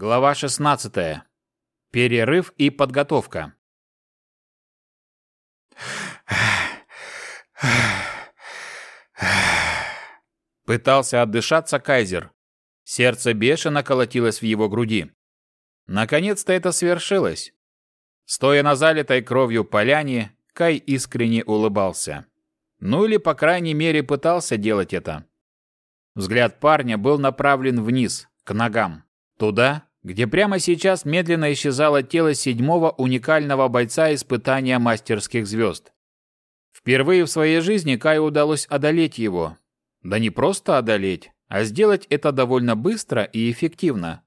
Глава 16. Перерыв и подготовка. Пытался отдышаться Кайзер. Сердце бешено колотилось в его груди. Наконец-то это свершилось. Стоя на залитой кровью поляне, Кай искренне улыбался. Ну или, по крайней мере, пытался делать это. Взгляд парня был направлен вниз, к ногам. Туда, где прямо сейчас медленно исчезало тело седьмого уникального бойца испытания мастерских звезд. Впервые в своей жизни Каю удалось одолеть его. Да не просто одолеть, а сделать это довольно быстро и эффективно.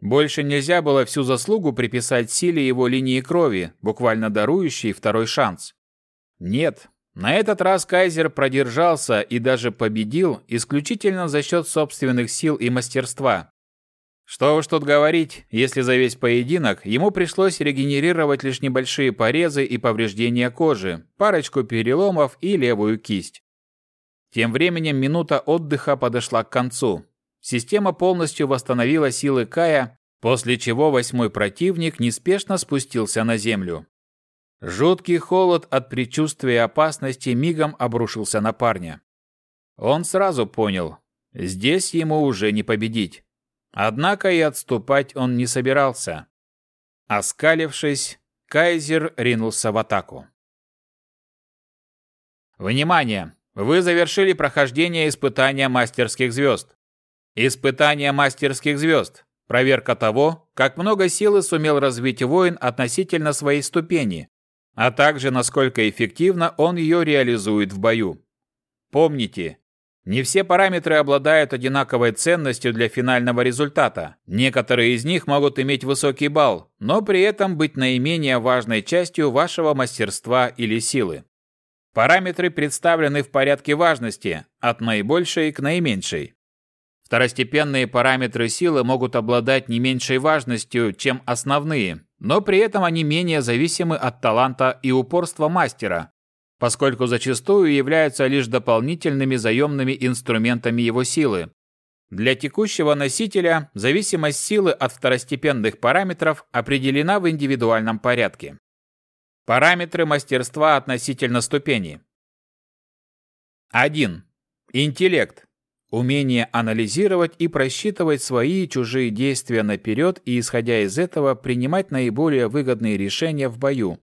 Больше нельзя было всю заслугу приписать силе его линии крови, буквально дарующей второй шанс. Нет, на этот раз Кайзер продержался и даже победил исключительно за счет собственных сил и мастерства. Что уж тут говорить, если за весь поединок ему пришлось регенерировать лишь небольшие порезы и повреждения кожи, парочку переломов и левую кисть. Тем временем минута отдыха подошла к концу. Система полностью восстановила силы Кая, после чего восьмой противник неспешно спустился на землю. Жуткий холод от предчувствия опасности мигом обрушился на парня. Он сразу понял, здесь ему уже не победить. Однако и отступать он не собирался. Оскалившись, Кайзер ринулся в атаку. Внимание! Вы завершили прохождение испытания мастерских звезд. Испытание мастерских звезд. Проверка того, как много силы сумел развить воин относительно своей ступени, а также насколько эффективно он ее реализует в бою. Помните, не все параметры обладают одинаковой ценностью для финального результата. Некоторые из них могут иметь высокий балл, но при этом быть наименее важной частью вашего мастерства или силы. Параметры представлены в порядке важности, от наибольшей к наименьшей. Второстепенные параметры силы могут обладать не меньшей важностью, чем основные, но при этом они менее зависимы от таланта и упорства мастера, поскольку зачастую являются лишь дополнительными заемными инструментами его силы. Для текущего носителя зависимость силы от второстепенных параметров определена в индивидуальном порядке. Параметры мастерства относительно ступени. 1. Интеллект. Умение анализировать и просчитывать свои и чужие действия наперед и, исходя из этого, принимать наиболее выгодные решения в бою.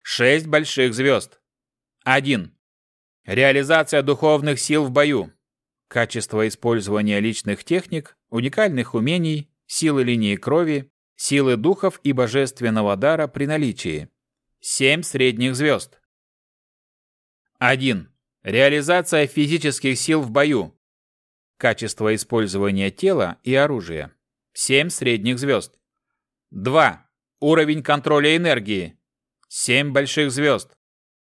6 больших звезд. 1. Реализация духовных сил в бою. Качество использования личных техник, уникальных умений, силы линии крови, силы духов и божественного дара при наличии. 7 средних звезд. 1. Реализация физических сил в бою. Качество использования тела и оружия. 7 средних звезд. 2. Уровень контроля энергии. 7 больших звезд.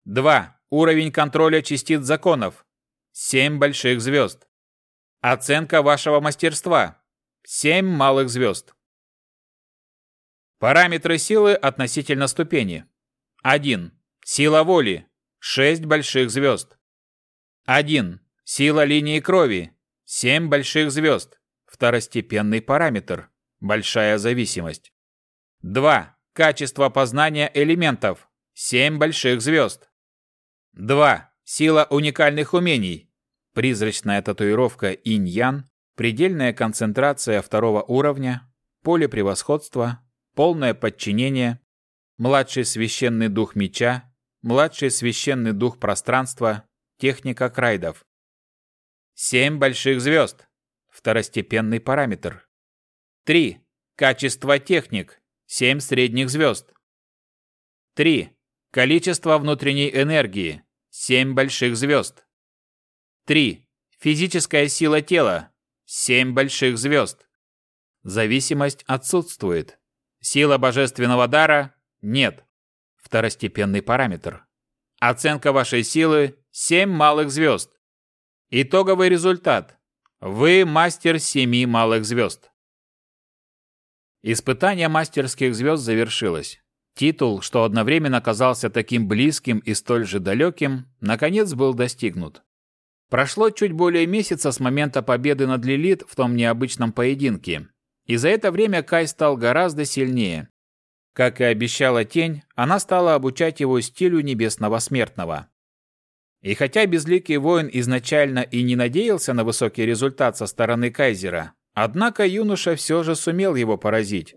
2. Уровень контроля частиц законов. 7 больших звезд. Оценка вашего мастерства. 7 малых звезд. Параметры силы относительно ступени. 1. Сила воли. 6 больших звезд. 1. Сила линии крови. 7 больших звезд. Второстепенный параметр. Большая зависимость. 2. Качество познания элементов. 7 больших звезд. 2. Сила уникальных умений. Призрачная татуировка инь-ян, предельная концентрация второго уровня, поле превосходства, полное подчинение, младший священный дух меча, младший священный дух пространства, техника крайдов. 7 больших звезд. Второстепенный параметр. 3. Качество техник. 7 средних звезд. 3. Количество внутренней энергии. 7 больших звезд. 3. Физическая сила тела. 7 больших звезд. Зависимость отсутствует. Сила божественного дара – нет. Второстепенный параметр. Оценка вашей силы – 7 малых звезд. Итоговый результат. Вы мастер семи малых звезд. Испытание мастерских звезд завершилось. Титул, что одновременно казался таким близким и столь же далеким, наконец был достигнут. Прошло чуть более месяца с момента победы над Лилит в том необычном поединке. и за это время Кай стал гораздо сильнее. Как и обещала тень, она стала обучать его стилю небесного смертного. И хотя Безликий воин изначально и не надеялся на высокий результат со стороны Кайзера, однако юноша все же сумел его поразить.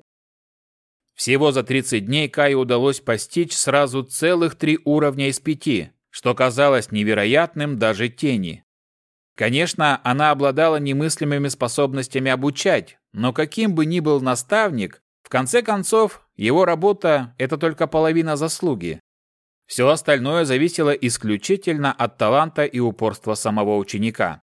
Всего за 30 дней Каю удалось постичь сразу целых три уровня из пяти, что казалось невероятным даже тени. Конечно, она обладала немыслимыми способностями обучать, но каким бы ни был наставник, в конце концов, его работа – это только половина заслуги. Все остальное зависело исключительно от таланта и упорства самого ученика.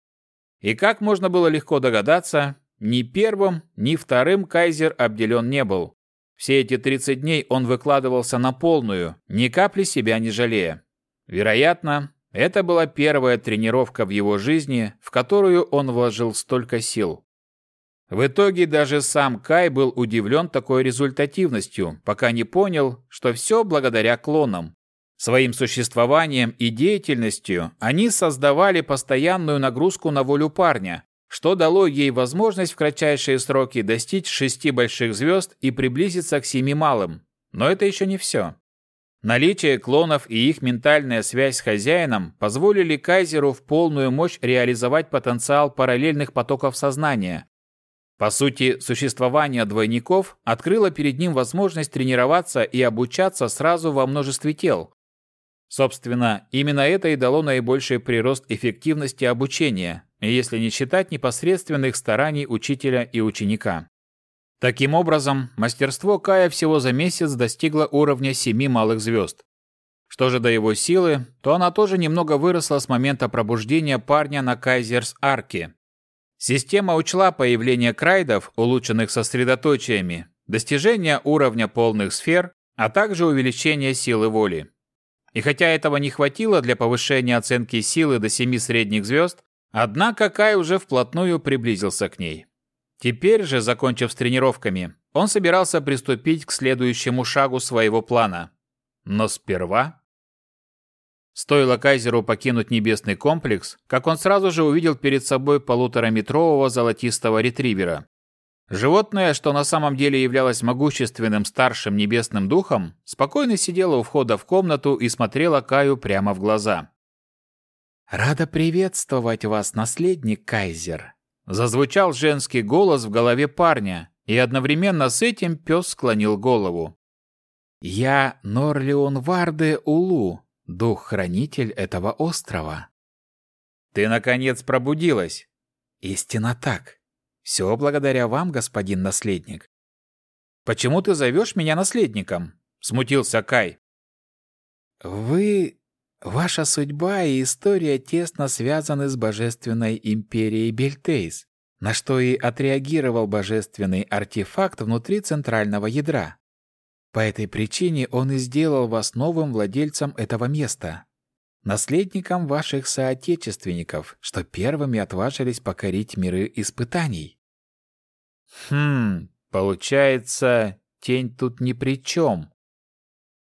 И как можно было легко догадаться, ни первым, ни вторым кайзер обделен не был. Все эти 30 дней он выкладывался на полную, ни капли себя не жалея. Вероятно, это была первая тренировка в его жизни, в которую он вложил столько сил. В итоге даже сам Кай был удивлен такой результативностью, пока не понял, что все благодаря клонам. Своим существованием и деятельностью они создавали постоянную нагрузку на волю парня, что дало ей возможность в кратчайшие сроки достичь шести больших звезд и приблизиться к семи малым. Но это еще не все. Наличие клонов и их ментальная связь с хозяином позволили Кайзеру в полную мощь реализовать потенциал параллельных потоков сознания. По сути, существование двойников открыло перед ним возможность тренироваться и обучаться сразу во множестве тел, Собственно, именно это и дало наибольший прирост эффективности обучения, если не считать непосредственных стараний учителя и ученика. Таким образом, мастерство Кая всего за месяц достигло уровня семи малых звезд. Что же до его силы, то она тоже немного выросла с момента пробуждения парня на Кайзерс-Арке. Система учла появление крайдов, улучшенных сосредоточиями, достижение уровня полных сфер, а также увеличение силы воли. И хотя этого не хватило для повышения оценки силы до семи средних звезд, однако Кай уже вплотную приблизился к ней. Теперь же, закончив с тренировками, он собирался приступить к следующему шагу своего плана. Но сперва... Стоило Кайзеру покинуть небесный комплекс, как он сразу же увидел перед собой полутораметрового золотистого ретривера. Животное, что на самом деле являлось могущественным старшим небесным духом, спокойно сидело у входа в комнату и смотрело Каю прямо в глаза. «Рада приветствовать вас, наследник Кайзер!» Зазвучал женский голос в голове парня, и одновременно с этим пес склонил голову. «Я Норлион Варде Улу, дух-хранитель этого острова». «Ты, наконец, пробудилась!» «Истинно так!» Все благодаря вам, господин наследник. Почему ты зовешь меня наследником? Смутился Кай. Вы... Ваша судьба и история тесно связаны с божественной империей Бельтейс, на что и отреагировал божественный артефакт внутри центрального ядра. По этой причине он и сделал вас новым владельцем этого места наследникам ваших соотечественников, что первыми отважились покорить миры испытаний. Хм, получается, тень тут ни при чем.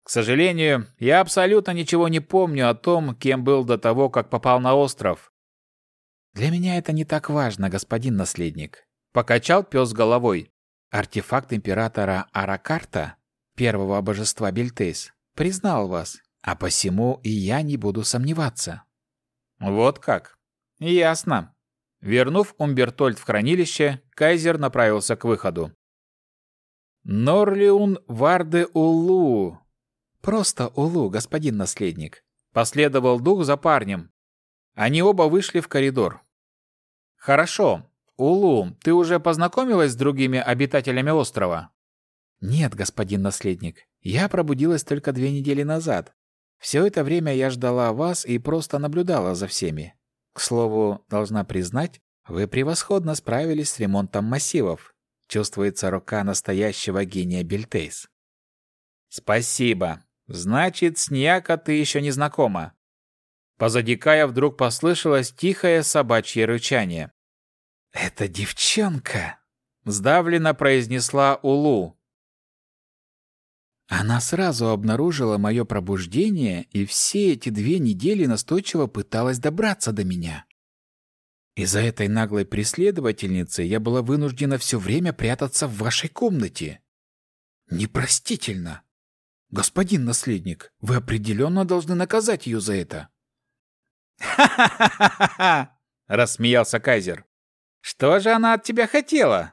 К сожалению, я абсолютно ничего не помню о том, кем был до того, как попал на остров. Для меня это не так важно, господин наследник. Покачал пес головой. Артефакт императора Аракарта, первого божества Бельтейс, признал вас а посему и я не буду сомневаться. Вот как. Ясно. Вернув Умбертольд в хранилище, Кайзер направился к выходу. Норлиун Варде Улу. Просто Улу, господин наследник. Последовал дух за парнем. Они оба вышли в коридор. Хорошо. Улу, ты уже познакомилась с другими обитателями острова? Нет, господин наследник. Я пробудилась только две недели назад. Все это время я ждала вас и просто наблюдала за всеми. К слову, должна признать, вы превосходно справились с ремонтом массивов. Чувствуется рука настоящего гения Бельтейс. Спасибо. Значит, с Ньяка ты еще не знакома. Позади Кая вдруг послышалось тихое собачье рычание. «Это девчонка!» — сдавленно произнесла Улу, она сразу обнаружила мое пробуждение и все эти две недели настойчиво пыталась добраться до меня. Из-за этой наглой преследовательницы я была вынуждена все время прятаться в вашей комнате. Непростительно. Господин наследник, вы определенно должны наказать ее за это. «Ха-ха-ха-ха-ха!» — рассмеялся Кайзер. «Что же она от тебя хотела?»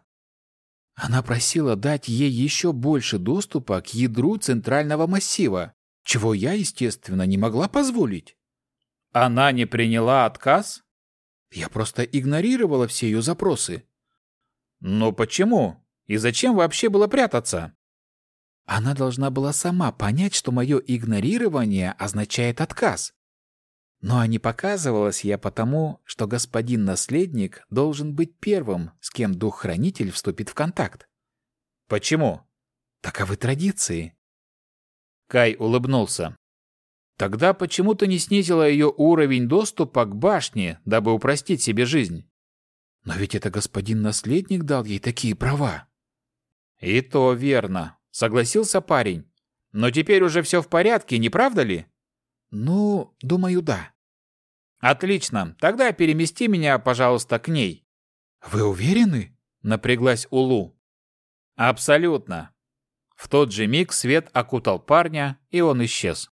Она просила дать ей еще больше доступа к ядру центрального массива, чего я, естественно, не могла позволить. Она не приняла отказ? Я просто игнорировала все ее запросы. Но почему? И зачем вообще было прятаться? Она должна была сама понять, что мое игнорирование означает отказ. Но не показывалась я потому, что господин наследник должен быть первым, с кем дух-хранитель вступит в контакт. Почему? Таковы традиции. Кай улыбнулся. Тогда почему ты не снизила ее уровень доступа к башне, дабы упростить себе жизнь? Но ведь это господин наследник дал ей такие права. И то верно, согласился парень. Но теперь уже все в порядке, не правда ли? Ну, думаю, да. Отлично. Тогда перемести меня, пожалуйста, к ней. Вы уверены? Напряглась Улу. Абсолютно. В тот же миг свет окутал парня, и он исчез.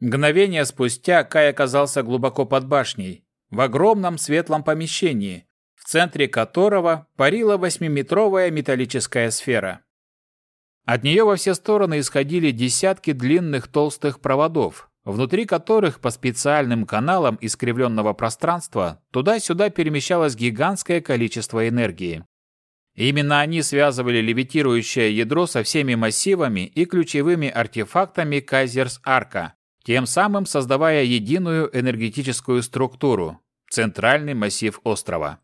Мгновение спустя Кай оказался глубоко под башней, в огромном светлом помещении, в центре которого парила восьмиметровая металлическая сфера. От нее во все стороны исходили десятки длинных толстых проводов, внутри которых по специальным каналам искривленного пространства туда-сюда перемещалось гигантское количество энергии. Именно они связывали левитирующее ядро со всеми массивами и ключевыми артефактами Кайзерс-Арка, тем самым создавая единую энергетическую структуру – центральный массив острова.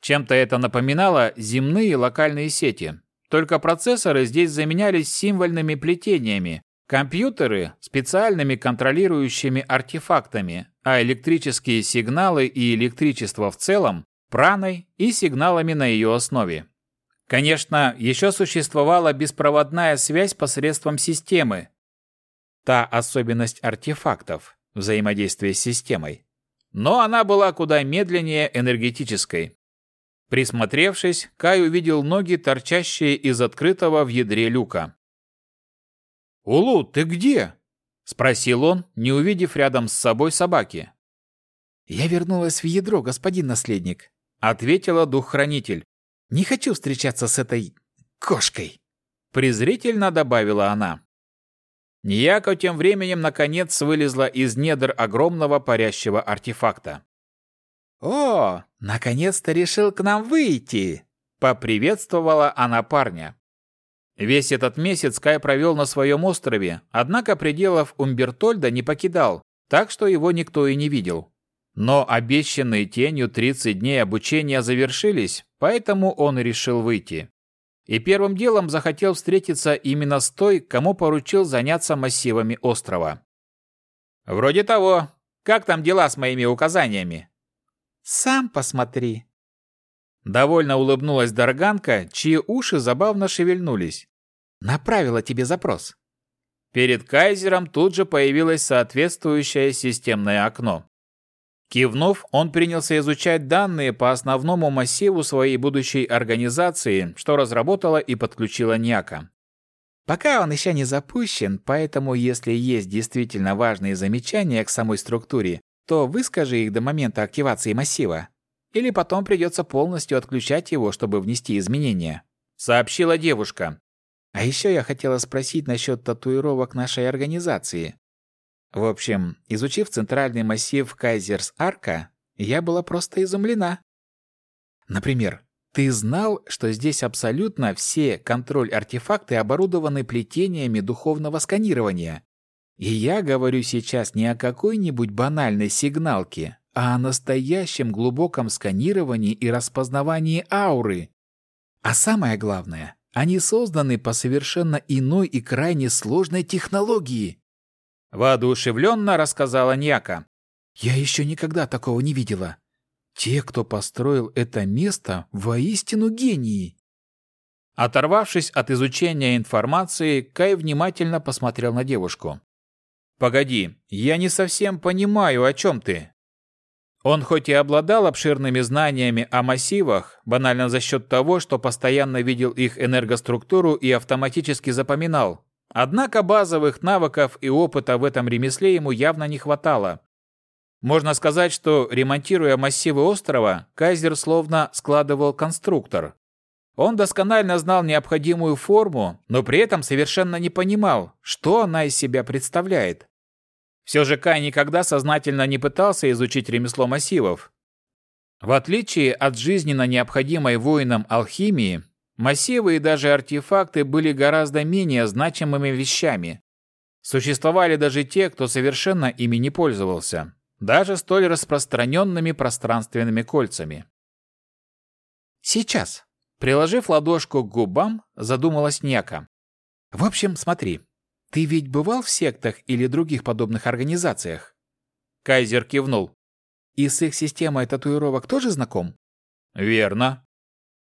Чем-то это напоминало земные локальные сети, только процессоры здесь заменялись символьными плетениями, компьютеры – специальными контролирующими артефактами, а электрические сигналы и электричество в целом – праной и сигналами на ее основе. Конечно, еще существовала беспроводная связь посредством системы. Та особенность артефактов – взаимодействие с системой. Но она была куда медленнее энергетической. Присмотревшись, Кай увидел ноги, торчащие из открытого в ядре люка. «Улу, ты где?» – спросил он, не увидев рядом с собой собаки. «Я вернулась в ядро, господин наследник», – ответила дух-хранитель. «Не хочу встречаться с этой... кошкой», – презрительно добавила она. Нияко тем временем наконец вылезла из недр огромного парящего артефакта. «О, наконец-то решил к нам выйти!» – поприветствовала она парня. Весь этот месяц Кай провел на своем острове, однако пределов Умбертольда не покидал, так что его никто и не видел. Но обещанные тенью 30 дней обучения завершились, поэтому он решил выйти. И первым делом захотел встретиться именно с той, кому поручил заняться массивами острова. «Вроде того. Как там дела с моими указаниями?» Сам посмотри. Довольно улыбнулась Дарганка, чьи уши забавно шевельнулись. Направила тебе запрос. Перед Кайзером тут же появилось соответствующее системное окно. Кивнув, он принялся изучать данные по основному массиву своей будущей организации, что разработала и подключила Няка. Пока он еще не запущен, поэтому если есть действительно важные замечания к самой структуре, то выскажи их до момента активации массива. Или потом придется полностью отключать его, чтобы внести изменения», — сообщила девушка. «А еще я хотела спросить насчет татуировок нашей организации. В общем, изучив центральный массив Кайзерс Арка, я была просто изумлена. Например, ты знал, что здесь абсолютно все контроль-артефакты оборудованы плетениями духовного сканирования? И я говорю сейчас не о какой-нибудь банальной сигналке, а о настоящем глубоком сканировании и распознавании ауры. А самое главное, они созданы по совершенно иной и крайне сложной технологии. Воодушевленно рассказала Ньяка. Я еще никогда такого не видела. Те, кто построил это место, воистину гении. Оторвавшись от изучения информации, Кай внимательно посмотрел на девушку. «Погоди, я не совсем понимаю, о чем ты». Он хоть и обладал обширными знаниями о массивах, банально за счет того, что постоянно видел их энергоструктуру и автоматически запоминал, однако базовых навыков и опыта в этом ремесле ему явно не хватало. Можно сказать, что, ремонтируя массивы острова, Кайзер словно складывал конструктор. Он досконально знал необходимую форму, но при этом совершенно не понимал, что она из себя представляет. Все же Кай никогда сознательно не пытался изучить ремесло массивов. В отличие от жизненно необходимой воинам алхимии, массивы и даже артефакты были гораздо менее значимыми вещами. Существовали даже те, кто совершенно ими не пользовался, даже столь распространенными пространственными кольцами. «Сейчас», приложив ладошку к губам, задумалась Няка. «В общем, смотри, ты ведь бывал в сектах или других подобных организациях? Кайзер кивнул. И с их системой татуировок тоже знаком? Верно.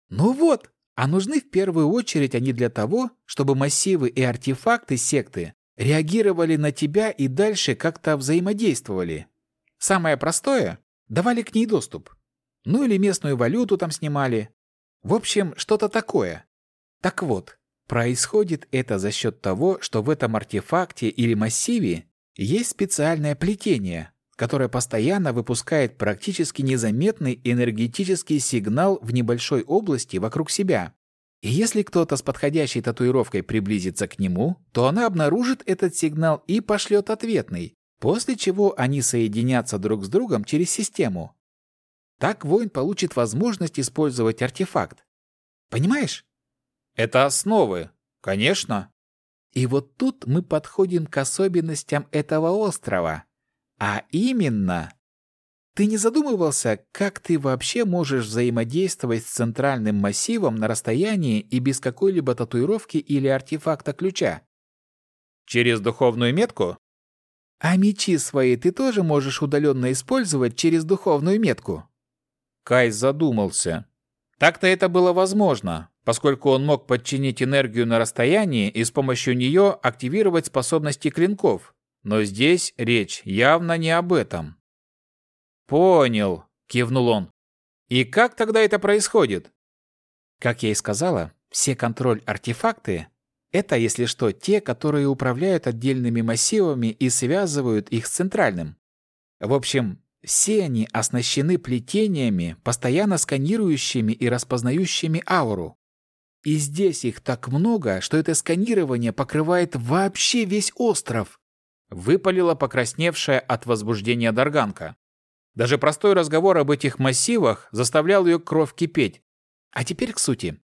Ну вот, а нужны в первую очередь они для того, чтобы массивы и артефакты секты реагировали на тебя и дальше как-то взаимодействовали. Самое простое — давали к ней доступ. Ну или местную валюту там снимали. В общем, что-то такое. Так вот, Происходит это за счет того, что в этом артефакте или массиве есть специальное плетение, которое постоянно выпускает практически незаметный энергетический сигнал в небольшой области вокруг себя. И если кто-то с подходящей татуировкой приблизится к нему, то она обнаружит этот сигнал и пошлет ответный, после чего они соединятся друг с другом через систему. Так воин получит возможность использовать артефакт. Понимаешь? Это основы, конечно. И вот тут мы подходим к особенностям этого острова. А именно... Ты не задумывался, как ты вообще можешь взаимодействовать с центральным массивом на расстоянии и без какой-либо татуировки или артефакта ключа? Через духовную метку? А мечи свои ты тоже можешь удаленно использовать через духовную метку? Кай задумался. Так-то это было возможно, поскольку он мог подчинить энергию на расстоянии и с помощью нее активировать способности клинков. Но здесь речь явно не об этом. «Понял», — кивнул он. «И как тогда это происходит?» Как я и сказала, все контроль-артефакты — это, если что, те, которые управляют отдельными массивами и связывают их с центральным. В общем, все они оснащены плетениями, постоянно сканирующими и распознающими ауру. И здесь их так много, что это сканирование покрывает вообще весь остров. Выпалила покрасневшая от возбуждения Дарганка. Даже простой разговор об этих массивах заставлял ее кровь кипеть. А теперь к сути.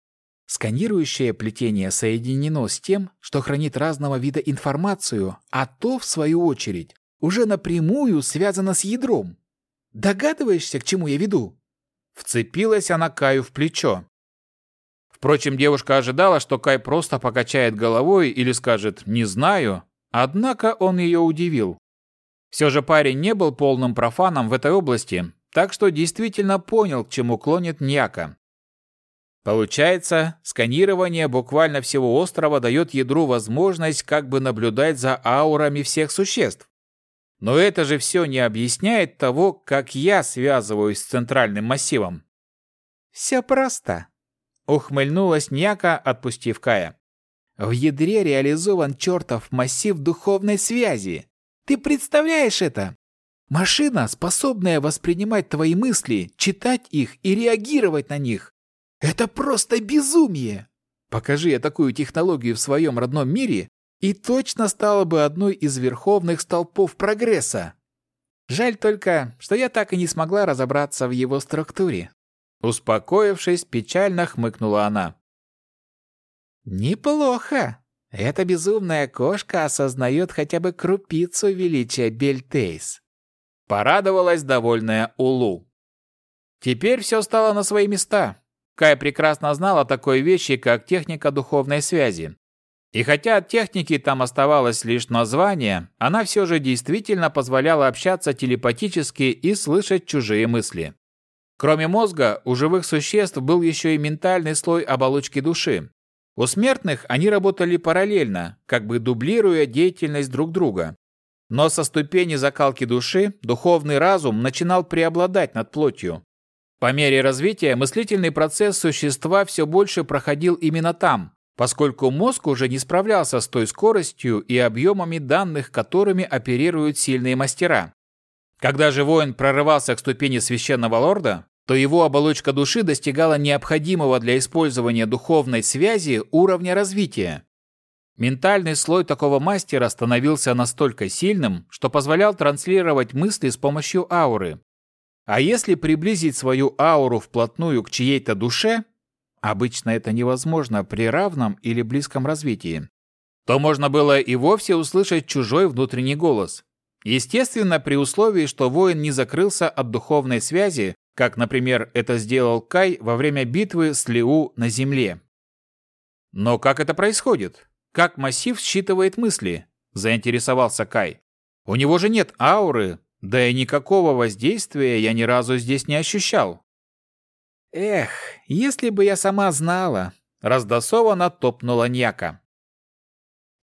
Сканирующее плетение соединено с тем, что хранит разного вида информацию, а то, в свою очередь, уже напрямую связано с ядром. Догадываешься, к чему я веду? Вцепилась она Каю в плечо. Впрочем, девушка ожидала, что Кай просто покачает головой или скажет «не знаю», однако он ее удивил. Все же парень не был полным профаном в этой области, так что действительно понял, к чему клонит Ньяка. Получается, сканирование буквально всего острова дает ядру возможность как бы наблюдать за аурами всех существ. Но это же все не объясняет того, как я связываюсь с центральным массивом. Все просто. Ухмыльнулась Няка, отпустив Кая. В ядре реализован чертов массив духовной связи. Ты представляешь это? Машина, способная воспринимать твои мысли, читать их и реагировать на них. Это просто безумие! Покажи я такую технологию в своем родном мире, и точно стала бы одной из верховных столпов прогресса. Жаль только, что я так и не смогла разобраться в его структуре. Успокоившись, печально хмыкнула она. «Неплохо. Эта безумная кошка осознает хотя бы крупицу величия Бельтейс». Порадовалась довольная Улу. Теперь все стало на свои места. Кай прекрасно знал о такой вещи, как техника духовной связи. И хотя от техники там оставалось лишь название, она все же действительно позволяла общаться телепатически и слышать чужие мысли. Кроме мозга, у живых существ был еще и ментальный слой оболочки души. У смертных они работали параллельно, как бы дублируя деятельность друг друга. Но со ступени закалки души духовный разум начинал преобладать над плотью. По мере развития мыслительный процесс существа все больше проходил именно там, поскольку мозг уже не справлялся с той скоростью и объемами данных, которыми оперируют сильные мастера. Когда же воин прорывался к ступени священного лорда, то его оболочка души достигала необходимого для использования духовной связи уровня развития. Ментальный слой такого мастера становился настолько сильным, что позволял транслировать мысли с помощью ауры. А если приблизить свою ауру вплотную к чьей-то душе, обычно это невозможно при равном или близком развитии, то можно было и вовсе услышать чужой внутренний голос. Естественно, при условии, что воин не закрылся от духовной связи, как, например, это сделал Кай во время битвы с Лиу на земле. Но как это происходит? Как массив считывает мысли? Заинтересовался Кай. У него же нет ауры, да и никакого воздействия я ни разу здесь не ощущал. Эх, если бы я сама знала, раздосованно топнула Ньяка.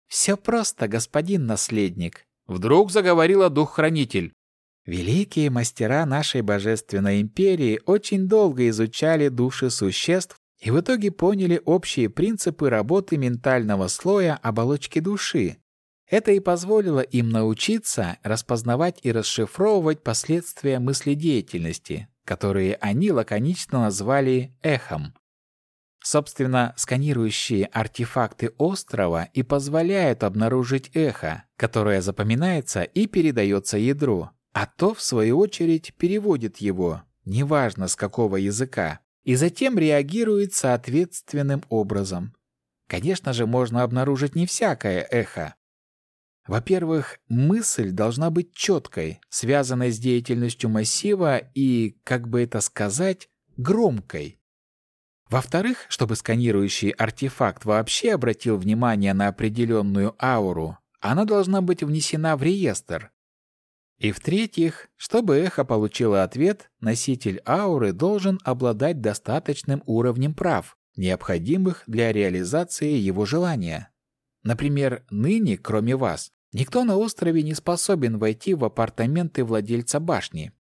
Все просто, господин наследник, вдруг заговорила дух-хранитель. Великие мастера нашей божественной империи очень долго изучали души существ и в итоге поняли общие принципы работы ментального слоя оболочки души. Это и позволило им научиться распознавать и расшифровывать последствия мыследеятельности, которые они лаконично назвали эхом. Собственно, сканирующие артефакты острова и позволяют обнаружить эхо, которое запоминается и передается ядру, а то, в свою очередь, переводит его, неважно с какого языка, и затем реагирует соответственным образом. Конечно же, можно обнаружить не всякое эхо. Во-первых, мысль должна быть четкой, связанной с деятельностью массива и, как бы это сказать, громкой. Во-вторых, чтобы сканирующий артефакт вообще обратил внимание на определенную ауру, она должна быть внесена в реестр, и в-третьих, чтобы эхо получило ответ, носитель ауры должен обладать достаточным уровнем прав, необходимых для реализации его желания. Например, ныне, кроме вас, никто на острове не способен войти в апартаменты владельца башни.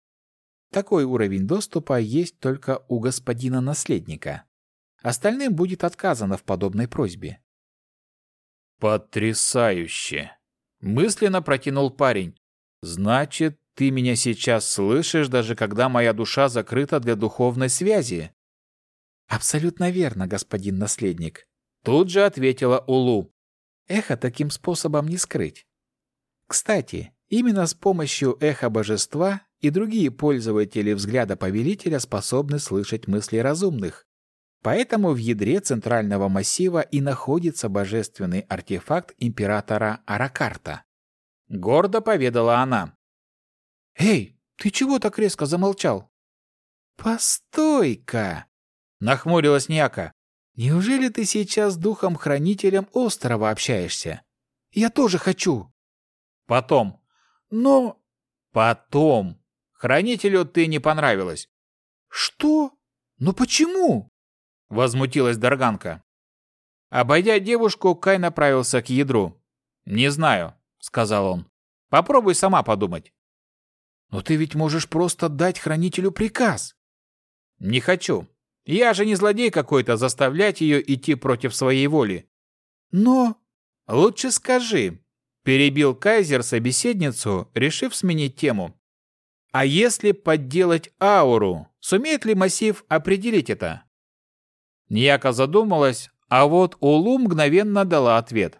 Такой уровень доступа есть только у господина-наследника. Остальным будет отказано в подобной просьбе. «Потрясающе!» — мысленно протянул парень. Значит, ты меня сейчас слышишь, даже когда моя душа закрыта для духовной связи? Абсолютно верно, господин наследник. Тут же ответила Улу. Эхо таким способом не скрыть. Кстати, именно с помощью эха божества и другие пользователи взгляда повелителя способны слышать мысли разумных. Поэтому в ядре центрального массива и находится божественный артефакт императора Аракарта. Гордо поведала она. «Эй, ты чего так резко замолчал?» «Постой-ка!» — нахмурилась Няка. «Неужели ты сейчас с духом-хранителем острова общаешься? Я тоже хочу!» «Потом!» «Но...» «Потом! Хранителю ты не понравилась!» «Что? Но почему?» — возмутилась Дарганка. Обойдя девушку, Кай направился к ядру. «Не знаю. — сказал он. «Попробуй сама подумать». «Но ты ведь можешь просто дать хранителю приказ». «Не хочу. Я же не злодей какой-то заставлять ее идти против своей воли». «Но...» «Лучше скажи», — перебил Кайзер собеседницу, решив сменить тему. «А если подделать ауру, сумеет ли массив определить это?» Ньяка задумалась, а вот Улу мгновенно дала ответ.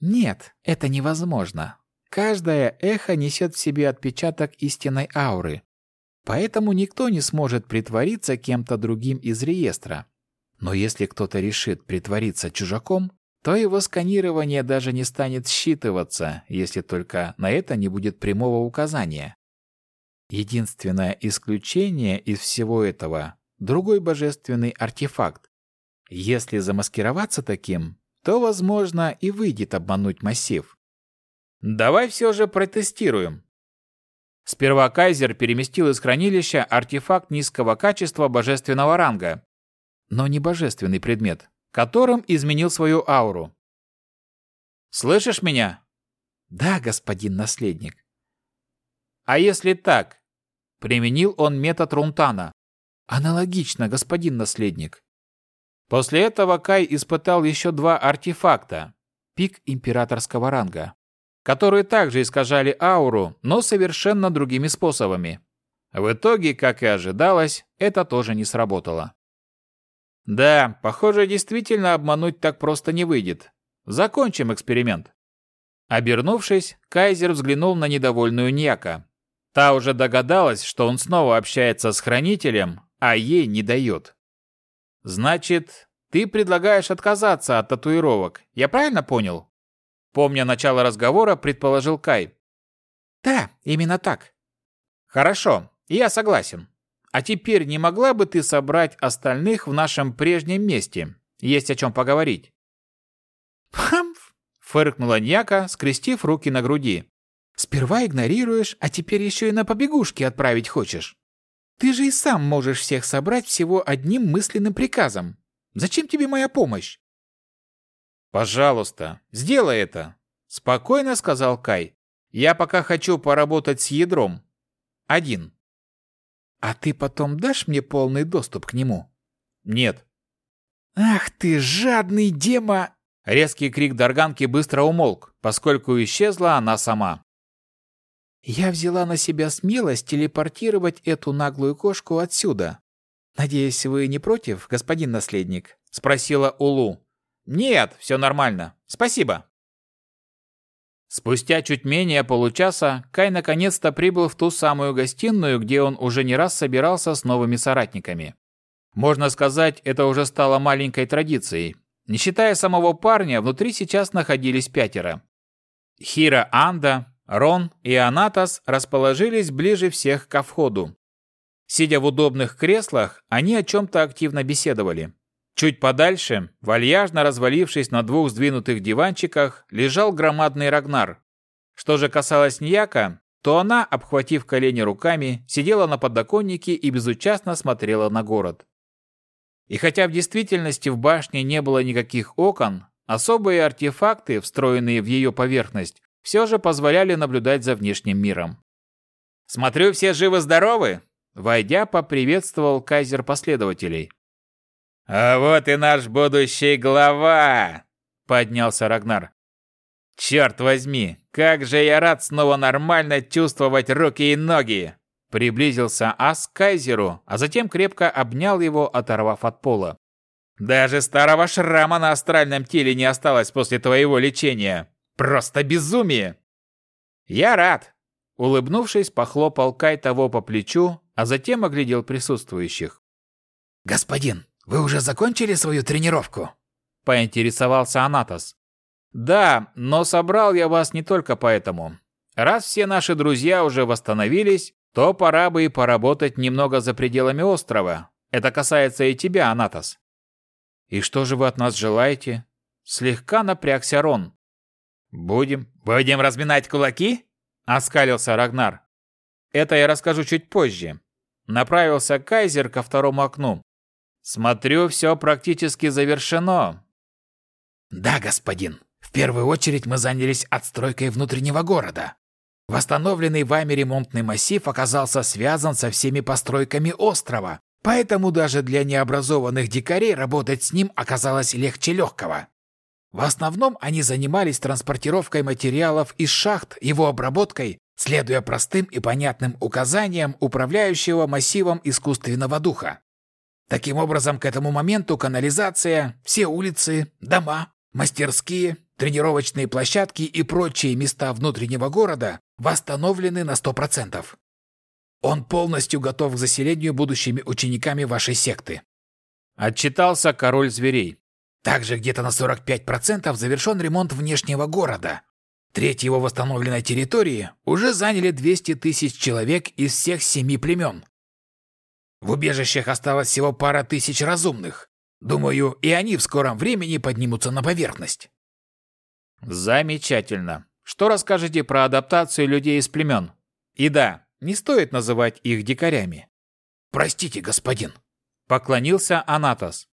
Нет, это невозможно. Каждое эхо несет в себе отпечаток истинной ауры. Поэтому никто не сможет притвориться кем-то другим из реестра. Но если кто-то решит притвориться чужаком, то его сканирование даже не станет считываться, если только на это не будет прямого указания. Единственное исключение из всего этого – другой божественный артефакт. Если замаскироваться таким, то, возможно, и выйдет обмануть массив. Давай все же протестируем. Сперва Кайзер переместил из хранилища артефакт низкого качества божественного ранга, но не божественный предмет, которым изменил свою ауру. «Слышишь меня?» Да, господин наследник. А если так? Применил он метод Рунтана. Аналогично, господин наследник. После этого Кай испытал еще два артефакта, пик императорского ранга, которые также искажали ауру, но совершенно другими способами. В итоге, как и ожидалось, это тоже не сработало. Да, похоже, действительно обмануть так просто не выйдет. Закончим эксперимент. Обернувшись, Кайзер взглянул на недовольную Ньяка. Та уже догадалась, что он снова общается с хранителем, а ей не дает. Значит, ты предлагаешь отказаться от татуировок. Я правильно понял? Помня начало разговора, предположил Кай. Да, именно так. Хорошо, я согласен. А теперь не могла бы ты собрать остальных в нашем прежнем месте? Есть о чем поговорить. Хамф! Фыркнула Ньяка, скрестив руки на груди. Сперва игнорируешь, а теперь еще и на побегушки отправить хочешь. Ты же и сам можешь всех собрать всего одним мысленным приказом. Зачем тебе моя помощь? Пожалуйста, сделай это, спокойно сказал Кай. Я пока хочу поработать с ядром. Один. А ты потом дашь мне полный доступ к нему? Нет. Ах ты, жадный дема! Резкий крик Дарганки быстро умолк, поскольку исчезла она сама. Я взяла на себя смелость телепортировать эту наглую кошку отсюда. Надеюсь, вы не против, господин наследник? спросила Улу. Нет, все нормально. Спасибо. Спустя чуть менее получаса Кай наконец-то прибыл в ту самую гостиную, где он уже не раз собирался с новыми соратниками. Можно сказать, это уже стало маленькой традицией. Не считая самого парня, внутри сейчас находились пятеро. Хира Анда, Рон и Анатас расположились ближе всех ко входу. Сидя в удобных креслах, они о чем-то активно беседовали. Чуть подальше, вальяжно развалившись на двух сдвинутых диванчиках, лежал громадный Рагнар. Что же касалось Ньяка, то она, обхватив колени руками, сидела на подоконнике и безучастно смотрела на город. И хотя в действительности в башне не было никаких окон, особые артефакты, встроенные в ее поверхность, все же позволяли наблюдать за внешним миром. «Смотрю, все живы-здоровы!» Войдя, поприветствовал кайзер последователей. «А вот и наш будущий глава!» — поднялся Рагнар. «Черт возьми, как же я рад снова нормально чувствовать руки и ноги!» Приблизился Ас к Кайзеру, а затем крепко обнял его, оторвав от пола. «Даже старого шрама на астральном теле не осталось после твоего лечения. Просто безумие!» «Я рад!» Улыбнувшись, похлопал Кай того по плечу, а затем оглядел присутствующих. «Господин, вы уже закончили свою тренировку?» – поинтересовался Анатос. «Да, но собрал я вас не только поэтому. Раз все наши друзья уже восстановились, то пора бы и поработать немного за пределами острова. Это касается и тебя, Анатос». «И что же вы от нас желаете?» Слегка напрягся Рон. «Будем, будем разминать кулаки?» – оскалился Рагнар. «Это я расскажу чуть позже». Направился Кайзер ко второму окну. Смотрю, все практически завершено. Да, господин. В первую очередь мы занялись отстройкой внутреннего города. Восстановленный вами ремонтный массив оказался связан со всеми постройками острова, поэтому даже для необразованных дикарей работать с ним оказалось легче легкого. В основном они занимались транспортировкой материалов из шахт, его обработкой, следуя простым и понятным указаниям управляющего массивом искусственного духа. Таким образом, к этому моменту канализация, все улицы, дома, мастерские, тренировочные площадки и прочие места внутреннего города восстановлены на 100%. Он полностью готов к заселению будущими учениками вашей секты. Отчитался король зверей. Также где-то на 45% завершен ремонт внешнего города. Треть его восстановленной территории уже заняли 200 тысяч человек из всех семи племен. В убежищах осталось всего пара тысяч разумных. Думаю, и они в скором времени поднимутся на поверхность. Замечательно. Что расскажете про адаптацию людей из племен? И да, не стоит называть их дикарями. Простите, господин. Поклонился Анатос.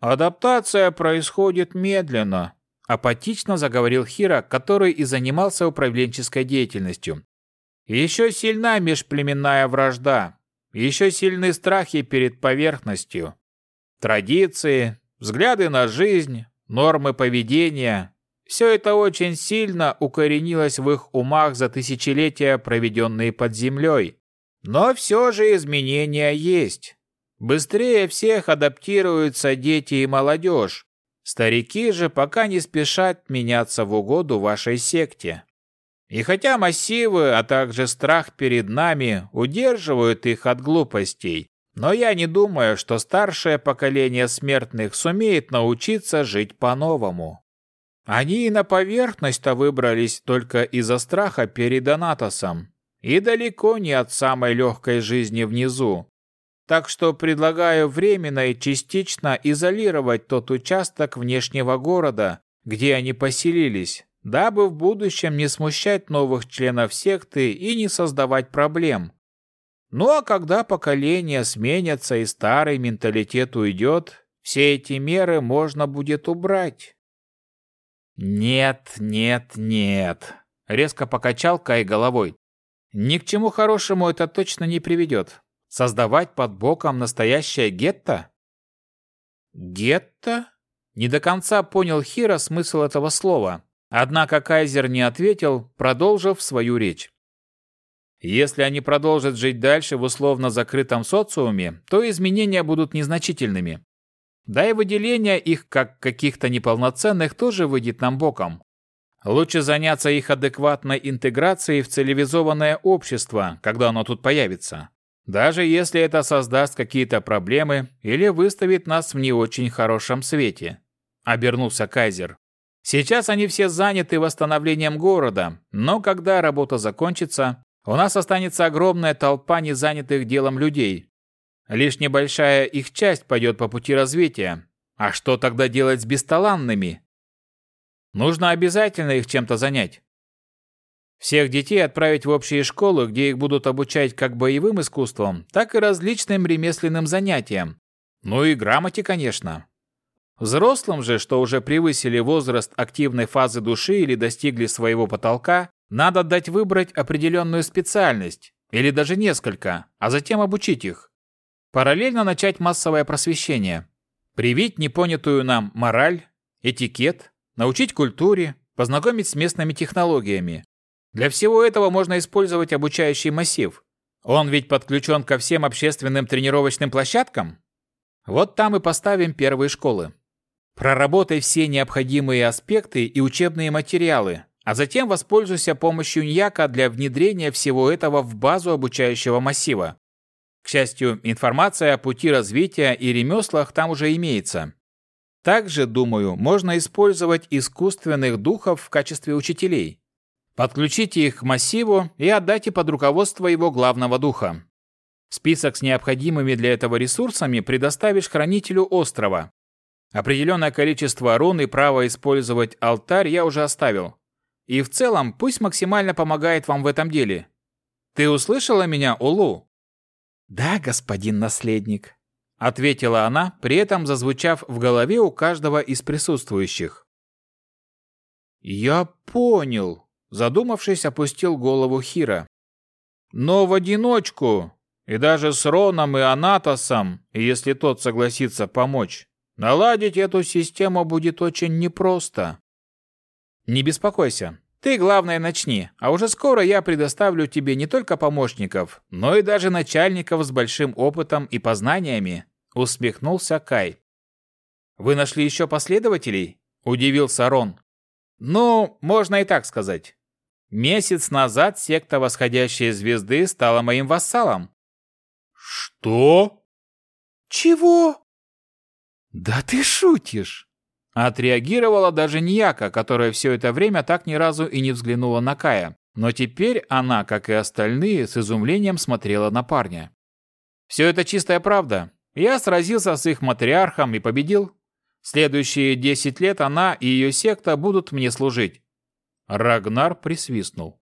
Адаптация происходит медленно, апатично заговорил Хира, который и занимался управленческой деятельностью. Еще сильна межплеменная вражда, еще сильны страхи перед поверхностью. Традиции, взгляды на жизнь, нормы поведения – все это очень сильно укоренилось в их умах за тысячелетия, проведенные под землей. Но все же изменения есть. Быстрее всех адаптируются дети и молодежь. Старики же пока не спешат меняться в угоду вашей секте. И хотя массивы, а также страх перед нами удерживают их от глупостей, но я не думаю, что старшее поколение смертных сумеет научиться жить по-новому. Они и на поверхность-то выбрались только из-за страха перед Анатосом, и далеко не от самой легкой жизни внизу. Так что предлагаю временно и частично изолировать тот участок внешнего города, где они поселились, дабы в будущем не смущать новых членов секты и не создавать проблем. Ну а когда поколения сменятся и старый менталитет уйдет, все эти меры можно будет убрать. Нет, нет, нет. Резко покачал Кай головой. Ни к чему хорошему это точно не приведет. Создавать под боком настоящее гетто? Гетто? Не до конца понял Хира смысл этого слова. Однако Кайзер не ответил, продолжив свою речь. Если они продолжат жить дальше в условно закрытом социуме, то изменения будут незначительными. Да и выделение их как каких-то неполноценных тоже выйдет нам боком. Лучше заняться их адекватной интеграцией в цивилизованное общество, когда оно тут появится. Даже если это создаст какие-то проблемы или выставит нас в не очень хорошем свете. Обернулся Кайзер. Сейчас они все заняты восстановлением города, но когда работа закончится, у нас останется огромная толпа незанятых делом людей. Лишь небольшая их часть пойдет по пути развития. А что тогда делать с бесталанными? Нужно обязательно их чем-то занять. Всех детей отправить в общие школы, где их будут обучать как боевым искусствам, так и различным ремесленным занятиям. Ну и грамоте, конечно. Взрослым же, что уже превысили возраст активной фазы души или достигли своего потолка, надо дать выбрать определенную специальность, или даже несколько, а затем обучить их. Параллельно начать массовое просвещение. Привить непонятую нам мораль, этикет, научить культуре, познакомить с местными технологиями. Для всего этого можно использовать обучающий массив. Он ведь подключен ко всем общественным тренировочным площадкам. Вот там и поставим первые школы. Проработай все необходимые аспекты и учебные материалы, а затем воспользуйся помощью Ньяка для внедрения всего этого в базу обучающего массива. К счастью, информация о пути развития и ремеслах там уже имеется. Также, думаю, можно использовать искусственных духов в качестве учителей. Подключите их к массиву и отдайте под руководство его главного духа. Список с необходимыми для этого ресурсами предоставишь хранителю острова. Определенное количество рун и право использовать алтарь я уже оставил. И в целом пусть максимально помогает вам в этом деле. Ты услышала меня, Улу?» «Да, господин наследник», — ответила она, при этом зазвучав в голове у каждого из присутствующих. «Я понял», — задумавшись, опустил голову Хира. «Но в одиночку, и даже с Роном и Анатосом, если тот согласится помочь, наладить эту систему будет очень непросто. Не беспокойся. Ты, главное, начни, а уже скоро я предоставлю тебе не только помощников, но и даже начальников с большим опытом и познаниями», — усмехнулся Кай. «Вы нашли еще последователей?» — удивился Рон. «Ну, можно и так сказать. Месяц назад секта Восходящей Звезды стала моим вассалом». «Что?» «Чего?» «Да ты шутишь!» Отреагировала даже Ньяка, которая все это время так ни разу и не взглянула на Кая. Но теперь она, как и остальные, с изумлением смотрела на парня. «Все это чистая правда. Я сразился с их матриархом и победил. Следующие десять лет она и ее секта будут мне служить». Рагнар присвистнул.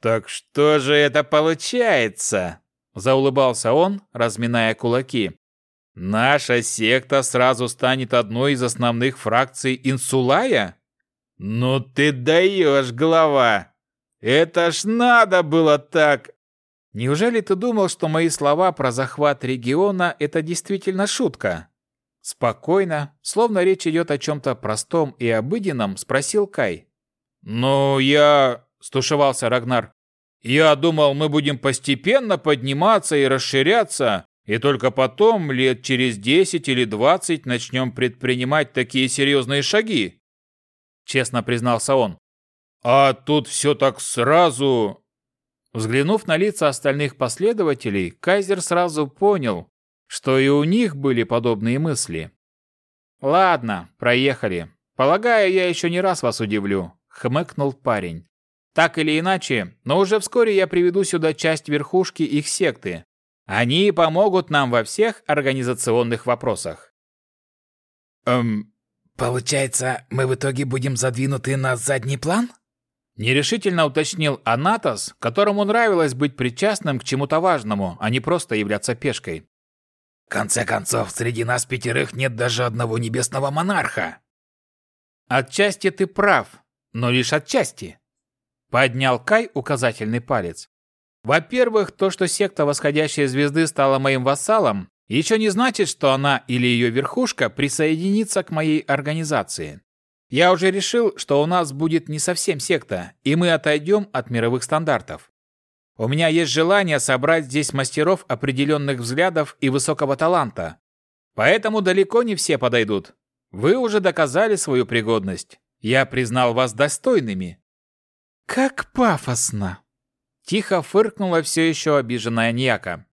«Так что же это получается?» Заулыбался он, разминая кулаки. Наша секта сразу станет одной из основных фракций Инсулая? Ну ты даешь, глава! Это ж надо было так! Неужели ты думал, что мои слова про захват региона – это действительно шутка? Спокойно, словно речь идет о чем-то простом и обыденном, спросил Кай. «Ну, я...» – стушевался Рагнар. «Я думал, мы будем постепенно подниматься и расширяться, и только потом, лет через десять или двадцать, начнем предпринимать такие серьезные шаги». Честно признался он. «А тут все так сразу...» Взглянув на лица остальных последователей, Кайзер сразу понял, что и у них были подобные мысли. «Ладно, проехали. Полагаю, я еще не раз вас удивлю», — хмыкнул парень. «Так или иначе, но уже вскоре я приведу сюда часть верхушки их секты. Они помогут нам во всех организационных вопросах». «Эм, получается, мы в итоге будем задвинуты на задний план?» Нерешительно уточнил Анатос, которому нравилось быть причастным к чему-то важному, а не просто являться пешкой. В конце концов, среди нас пятерых нет даже одного небесного монарха. Отчасти ты прав, но лишь отчасти. Поднял Кай указательный палец. Во-первых, то, что секта восходящей звезды стала моим вассалом, еще не значит, что она или ее верхушка присоединится к моей организации. Я уже решил, что у нас будет не совсем секта, и мы отойдем от мировых стандартов. У меня есть желание собрать здесь мастеров определенных взглядов и высокого таланта. Поэтому далеко не все подойдут. Вы уже доказали свою пригодность. Я признал вас достойными. Как пафосно! Тихо фыркнула все еще обиженная Ньяка.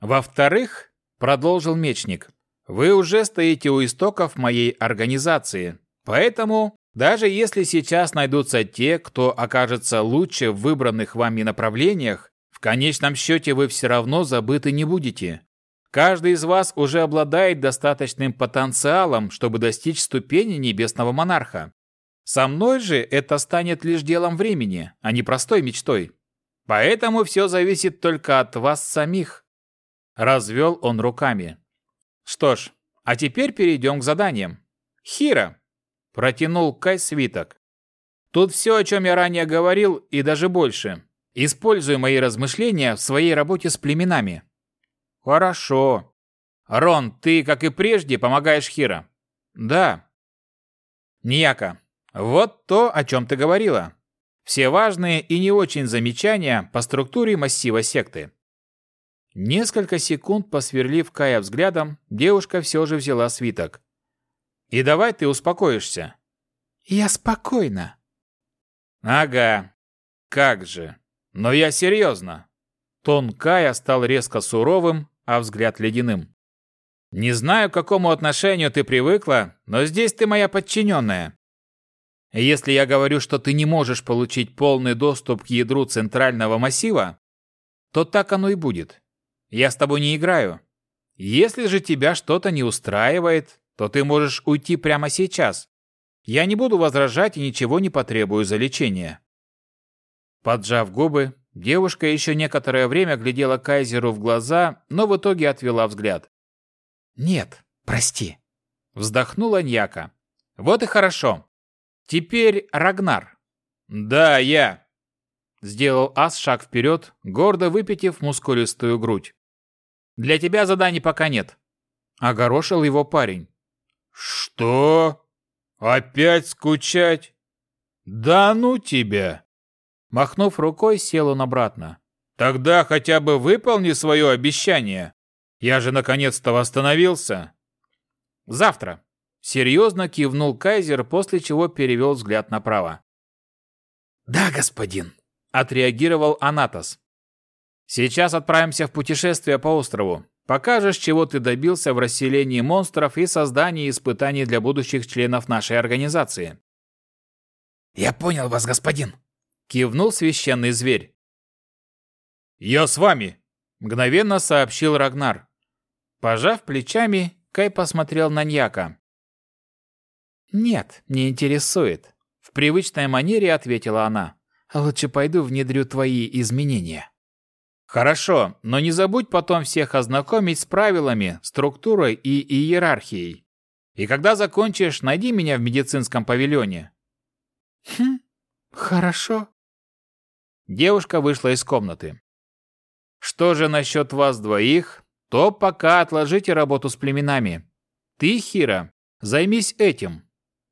Во-вторых, продолжил мечник, вы уже стоите у истоков моей организации, Поэтому, даже если сейчас найдутся те, кто окажется лучше в выбранных вами направлениях, в конечном счете вы все равно забыты не будете. Каждый из вас уже обладает достаточным потенциалом, чтобы достичь ступени небесного монарха. Со мной же это станет лишь делом времени, а не простой мечтой. Поэтому все зависит только от вас самих. Развел он руками. Что ж, а теперь перейдем к заданиям. Хира, Протянул Кай свиток. Тут все, о чем я ранее говорил, и даже больше. Используй мои размышления в своей работе с племенами. Хорошо. Рон, ты, как и прежде, помогаешь Хира. Да. Нияка, вот то, о чем ты говорила. Все важные и не очень замечания по структуре массива секты. Несколько секунд посверлив Кая взглядом, девушка все же взяла свиток. И давай ты успокоишься. Я спокойна. Ага. Как же. Но я серьезно. Тон Кая стал резко суровым, а взгляд ледяным. Не знаю, к какому отношению ты привыкла, но здесь ты моя подчиненная. Если я говорю, что ты не можешь получить полный доступ к ядру центрального массива, то так оно и будет. Я с тобой не играю. Если же тебя что-то не устраивает, то ты можешь уйти прямо сейчас. Я не буду возражать и ничего не потребую за лечение». Поджав губы, девушка еще некоторое время глядела Кайзеру в глаза, но в итоге отвела взгляд. «Нет, прости», — вздохнула Ньяка. «Вот и хорошо. Теперь Рагнар». «Да, я», — сделал Ас шаг вперед, гордо выпитив мускулистую грудь. «Для тебя заданий пока нет», — огорошил его парень. «Что? Опять скучать? Да ну тебя!» Махнув рукой, сел он обратно. «Тогда хотя бы выполни свое обещание. Я же наконец-то восстановился». «Завтра», — серьезно кивнул Кайзер, после чего перевел взгляд направо. «Да, господин», — отреагировал Анатос. «Сейчас отправимся в путешествие по острову. Покажешь, чего ты добился в расселении монстров и создании испытаний для будущих членов нашей организации. Я понял вас, господин, кивнул священный зверь. Я с вами, мгновенно сообщил Рагнар. Пожав плечами, Кай посмотрел на Ньяка. «Нет, не интересует», — в привычной манере ответила она. «Лучше пойду внедрю твои изменения». Хорошо, но не забудь потом всех ознакомить с правилами, структурой и иерархией. И когда закончишь, найди меня в медицинском павильоне. Хм, хорошо. Девушка вышла из комнаты. Что же насчет вас двоих, то пока отложите работу с племенами. Ты, Хира, займись этим.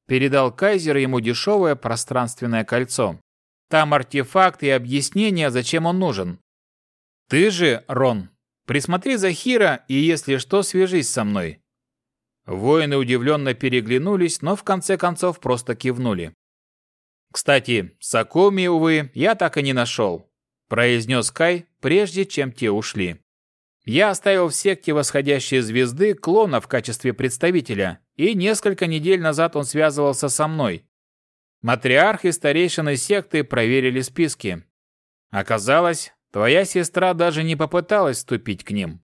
Передал Кайзер ему дешевое пространственное кольцо. Там артефакт и объяснение, зачем он нужен. Ты же, Рон, присмотри за Хира и, если что, свяжись со мной. Воины удивленно переглянулись, но в конце концов просто кивнули. Кстати, Сакоми, увы, я так и не нашел, произнес Кай, прежде чем те ушли. Я оставил в секте восходящей звезды клона в качестве представителя, и несколько недель назад он связывался со мной. Матриарх и старейшины секты проверили списки. Оказалось, Твоя сестра даже не попыталась вступить к ним.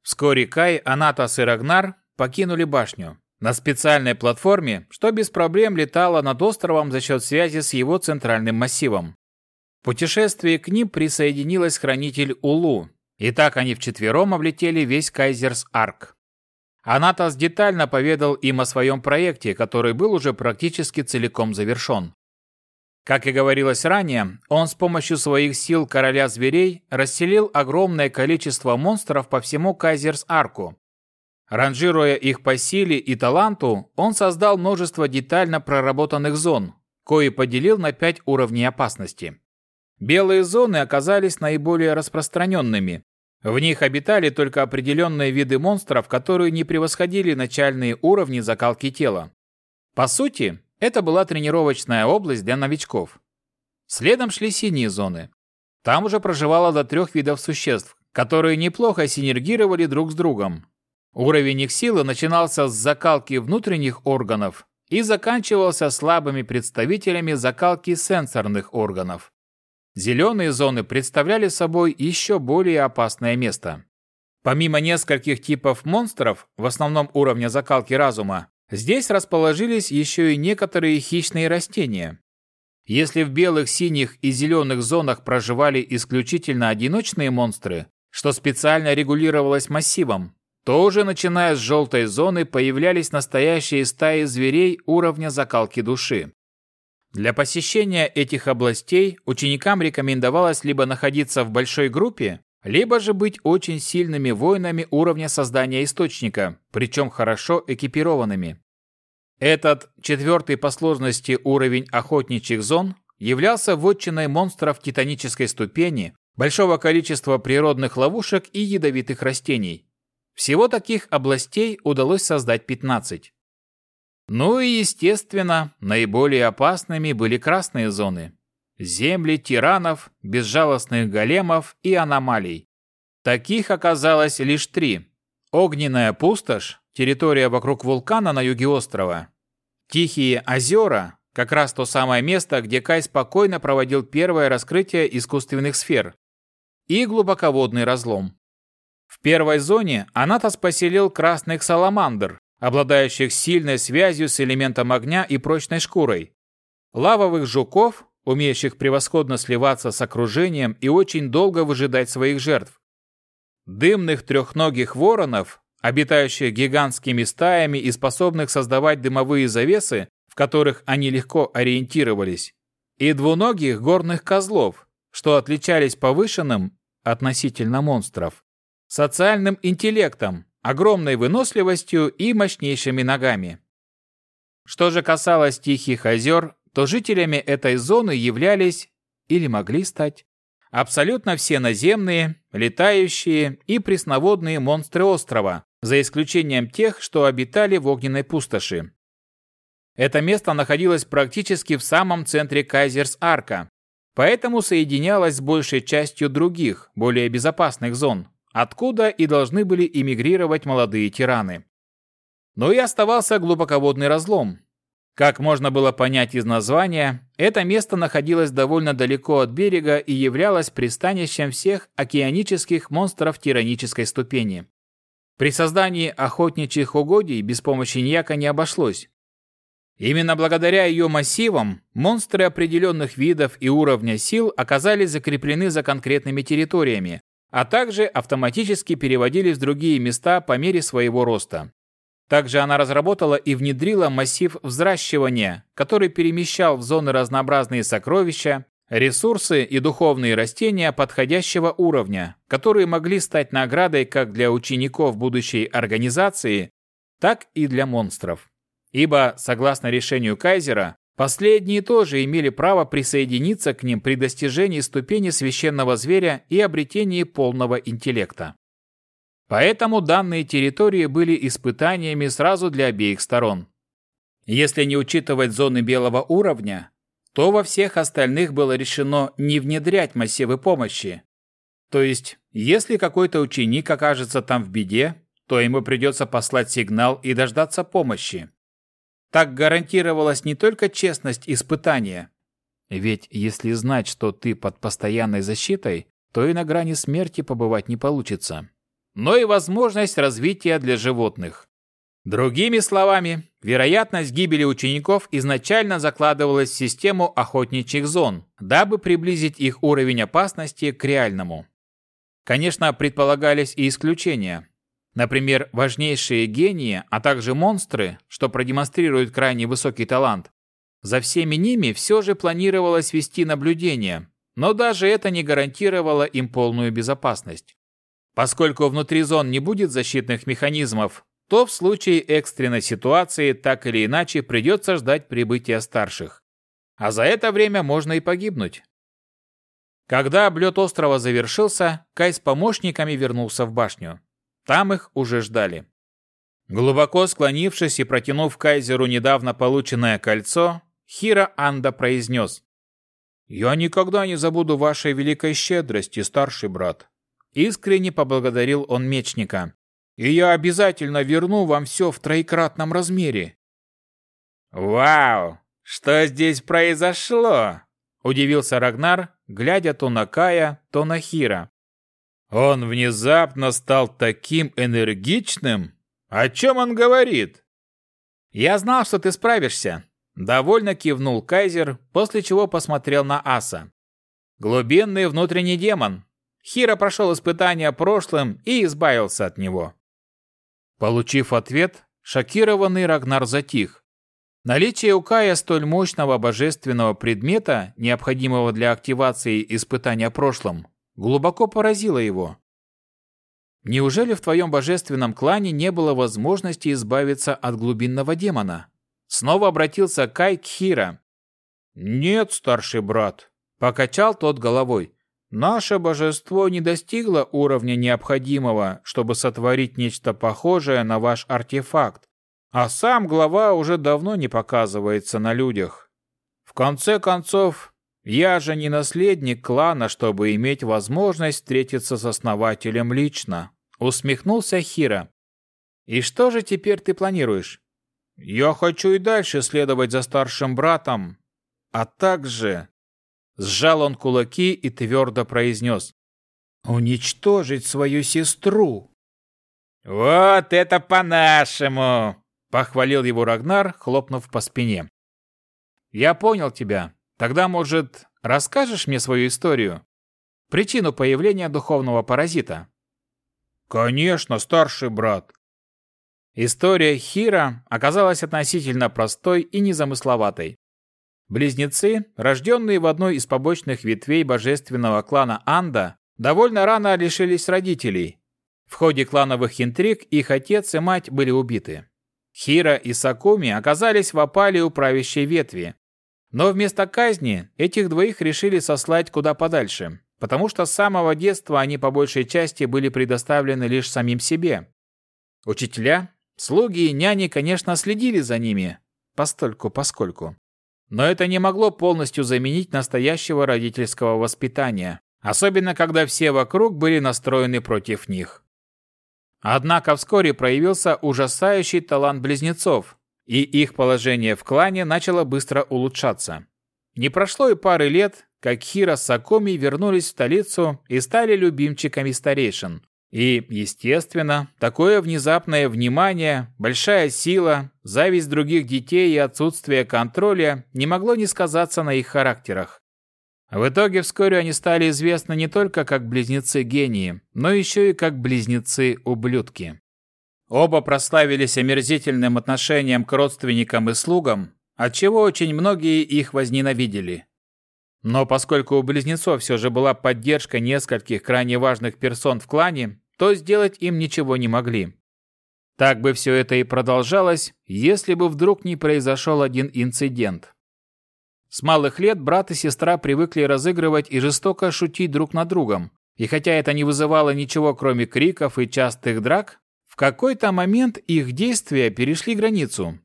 Вскоре Кай, Анатас и Рагнар покинули башню. На специальной платформе, что без проблем летала над островом за счет связи с его центральным массивом. В путешествии к ним присоединилась хранитель Улу, и так они вчетвером облетели весь Кайзерс Арк. Анатас детально поведал им о своем проекте, который был уже практически целиком завершен. Как и говорилось ранее, он с помощью своих сил короля зверей расселил огромное количество монстров по всему Кайзерс-Арку. Ранжируя их по силе и таланту, он создал множество детально проработанных зон, кои поделил на пять уровней опасности. Белые зоны оказались наиболее распространенными. В них обитали только определенные виды монстров, которые не превосходили начальные уровни закалки тела. По сути, это была тренировочная область для новичков. Следом шли синие зоны. Там уже проживало до трех видов существ, которые неплохо синергировали друг с другом. Уровень их силы начинался с закалки внутренних органов и заканчивался слабыми представителями закалки сенсорных органов. Зеленые зоны представляли собой еще более опасное место. Помимо нескольких типов монстров, в основном уровня закалки разума, Здесь расположились еще и некоторые хищные растения. Если в белых, синих и зеленых зонах проживали исключительно одиночные монстры, что специально регулировалось массивом, то уже начиная с желтой зоны появлялись настоящие стаи зверей уровня закалки души. Для посещения этих областей ученикам рекомендовалось либо находиться в большой группе, либо же быть очень сильными воинами уровня создания источника, причем хорошо экипированными. Этот четвертый по сложности уровень охотничьих зон являлся вотчиной монстров титанической ступени, большого количества природных ловушек и ядовитых растений. Всего таких областей удалось создать 15. Ну и, естественно, наиболее опасными были красные зоны земли тиранов, безжалостных големов и аномалий. Таких оказалось лишь три. Огненная пустошь, территория вокруг вулкана на юге острова. Тихие озера, как раз то самое место, где Кай спокойно проводил первое раскрытие искусственных сфер. И глубоководный разлом. В первой зоне Анатос поселил красных саламандр, обладающих сильной связью с элементом огня и прочной шкурой. Лавовых жуков, умеющих превосходно сливаться с окружением и очень долго выжидать своих жертв. Дымных трехногих воронов, обитающих гигантскими стаями и способных создавать дымовые завесы, в которых они легко ориентировались, и двуногих горных козлов, что отличались повышенным, относительно монстров, социальным интеллектом, огромной выносливостью и мощнейшими ногами. Что же касалось Тихих озер, то жителями этой зоны являлись или могли стать абсолютно все наземные, летающие и пресноводные монстры острова, за исключением тех, что обитали в огненной пустоши. Это место находилось практически в самом центре Кайзерс-Арка, поэтому соединялось с большей частью других, более безопасных зон, откуда и должны были эмигрировать молодые тираны. Но и оставался глубоководный разлом, как можно было понять из названия, это место находилось довольно далеко от берега и являлось пристанищем всех океанических монстров тиранической ступени. При создании охотничьих угодий без помощи Ньяка не обошлось. Именно благодаря ее массивам монстры определенных видов и уровня сил оказались закреплены за конкретными территориями, а также автоматически переводились в другие места по мере своего роста. Также она разработала и внедрила массив взращивания, который перемещал в зоны разнообразные сокровища, ресурсы и духовные растения подходящего уровня, которые могли стать наградой как для учеников будущей организации, так и для монстров. Ибо, согласно решению Кайзера, последние тоже имели право присоединиться к ним при достижении ступени священного зверя и обретении полного интеллекта. Поэтому данные территории были испытаниями сразу для обеих сторон. Если не учитывать зоны белого уровня, то во всех остальных было решено не внедрять массивы помощи. То есть, если какой-то ученик окажется там в беде, то ему придется послать сигнал и дождаться помощи. Так гарантировалась не только честность испытания. Ведь если знать, что ты под постоянной защитой, то и на грани смерти побывать не получится. Но и возможность развития для животных. Другими словами, вероятность гибели учеников изначально закладывалась в систему охотничьих зон, дабы приблизить их уровень опасности к реальному. Конечно, предполагались и исключения. Например, важнейшие гении, а также монстры, что продемонстрируют крайне высокий талант. За всеми ними все же планировалось вести наблюдение, но даже это не гарантировало им полную безопасность. Поскольку внутри зон не будет защитных механизмов, то в случае экстренной ситуации так или иначе придется ждать прибытия старших. А за это время можно и погибнуть. Когда облет острова завершился, Кай с помощниками вернулся в башню. Там их уже ждали. Глубоко склонившись и протянув кайзеру недавно полученное кольцо, Хира Анда произнес. «Я никогда не забуду вашей великой щедрости, старший брат». Искренне поблагодарил он мечника. «И я обязательно верну вам все в троекратном размере». «Вау! Что здесь произошло?» Удивился Рагнар, глядя то на Кая, то на Хира. Он внезапно стал таким энергичным. О чем он говорит? Я знал, что ты справишься. Довольно кивнул Кайзер, после чего посмотрел на Аса. Глубинный внутренний демон. Хира прошел испытание прошлым и избавился от него. Получив ответ, шокированный Рагнар затих. Наличие у Кая столь мощного божественного предмета, необходимого для активации испытания прошлым, глубоко поразило его. Неужели в твоем божественном клане не было возможности избавиться от глубинного демона? Снова обратился Кай к Хира. Нет, старший брат, покачал тот головой. Наше божество не достигло уровня необходимого, чтобы сотворить нечто похожее на ваш артефакт, а сам глава уже давно не показывается на людях. В конце концов, я же не наследник клана, чтобы иметь возможность встретиться с основателем лично. Усмехнулся Хира. И что же теперь ты планируешь? Я хочу и дальше следовать за старшим братом, а также... Сжал он кулаки и твердо произнес. Уничтожить свою сестру. Вот это по-нашему! Похвалил его Рагнар, хлопнув по спине. Я понял тебя, Тогда, может, расскажешь мне свою историю? Причину появления духовного паразита? Конечно, старший брат. История Хира оказалась относительно простой и незамысловатой. Близнецы, рожденные в одной из побочных ветвей божественного клана Анда, довольно рано лишились родителей. В ходе клановых интриг их отец и мать были убиты. Хира и Сакуми оказались в опале у правящей ветви, но вместо казни этих двоих решили сослать куда подальше, потому что с самого детства они по большей части были предоставлены лишь самим себе. Учителя, слуги и няни, конечно, следили за ними, постольку-поскольку. Но это не могло полностью заменить настоящего родительского воспитания, особенно когда все вокруг были настроены против них. Однако вскоре проявился ужасающий талант близнецов, и их положение в клане начало быстро улучшаться. Не прошло и пары лет, как Хира с Сакоми вернулись в столицу и стали любимчиками старейшин. И, естественно, такое внезапное внимание, большая сила, зависть других детей и отсутствие контроля не могло не сказаться на их характерах. В итоге вскоре они стали известны не только как близнецы-гении, но еще и как близнецы-ублюдки. Оба прославились омерзительным отношением к родственникам и слугам, отчего очень многие их возненавидели. Но поскольку у близнецов все же была поддержка нескольких крайне важных персон в клане, то сделать им ничего не могли. Так бы все это и продолжалось, если бы вдруг не произошел один инцидент. С малых лет брат и сестра привыкли разыгрывать и жестоко шутить друг над другом, и хотя это не вызывало ничего кроме криков и частых драк, какой-то момент их действия перешли границу.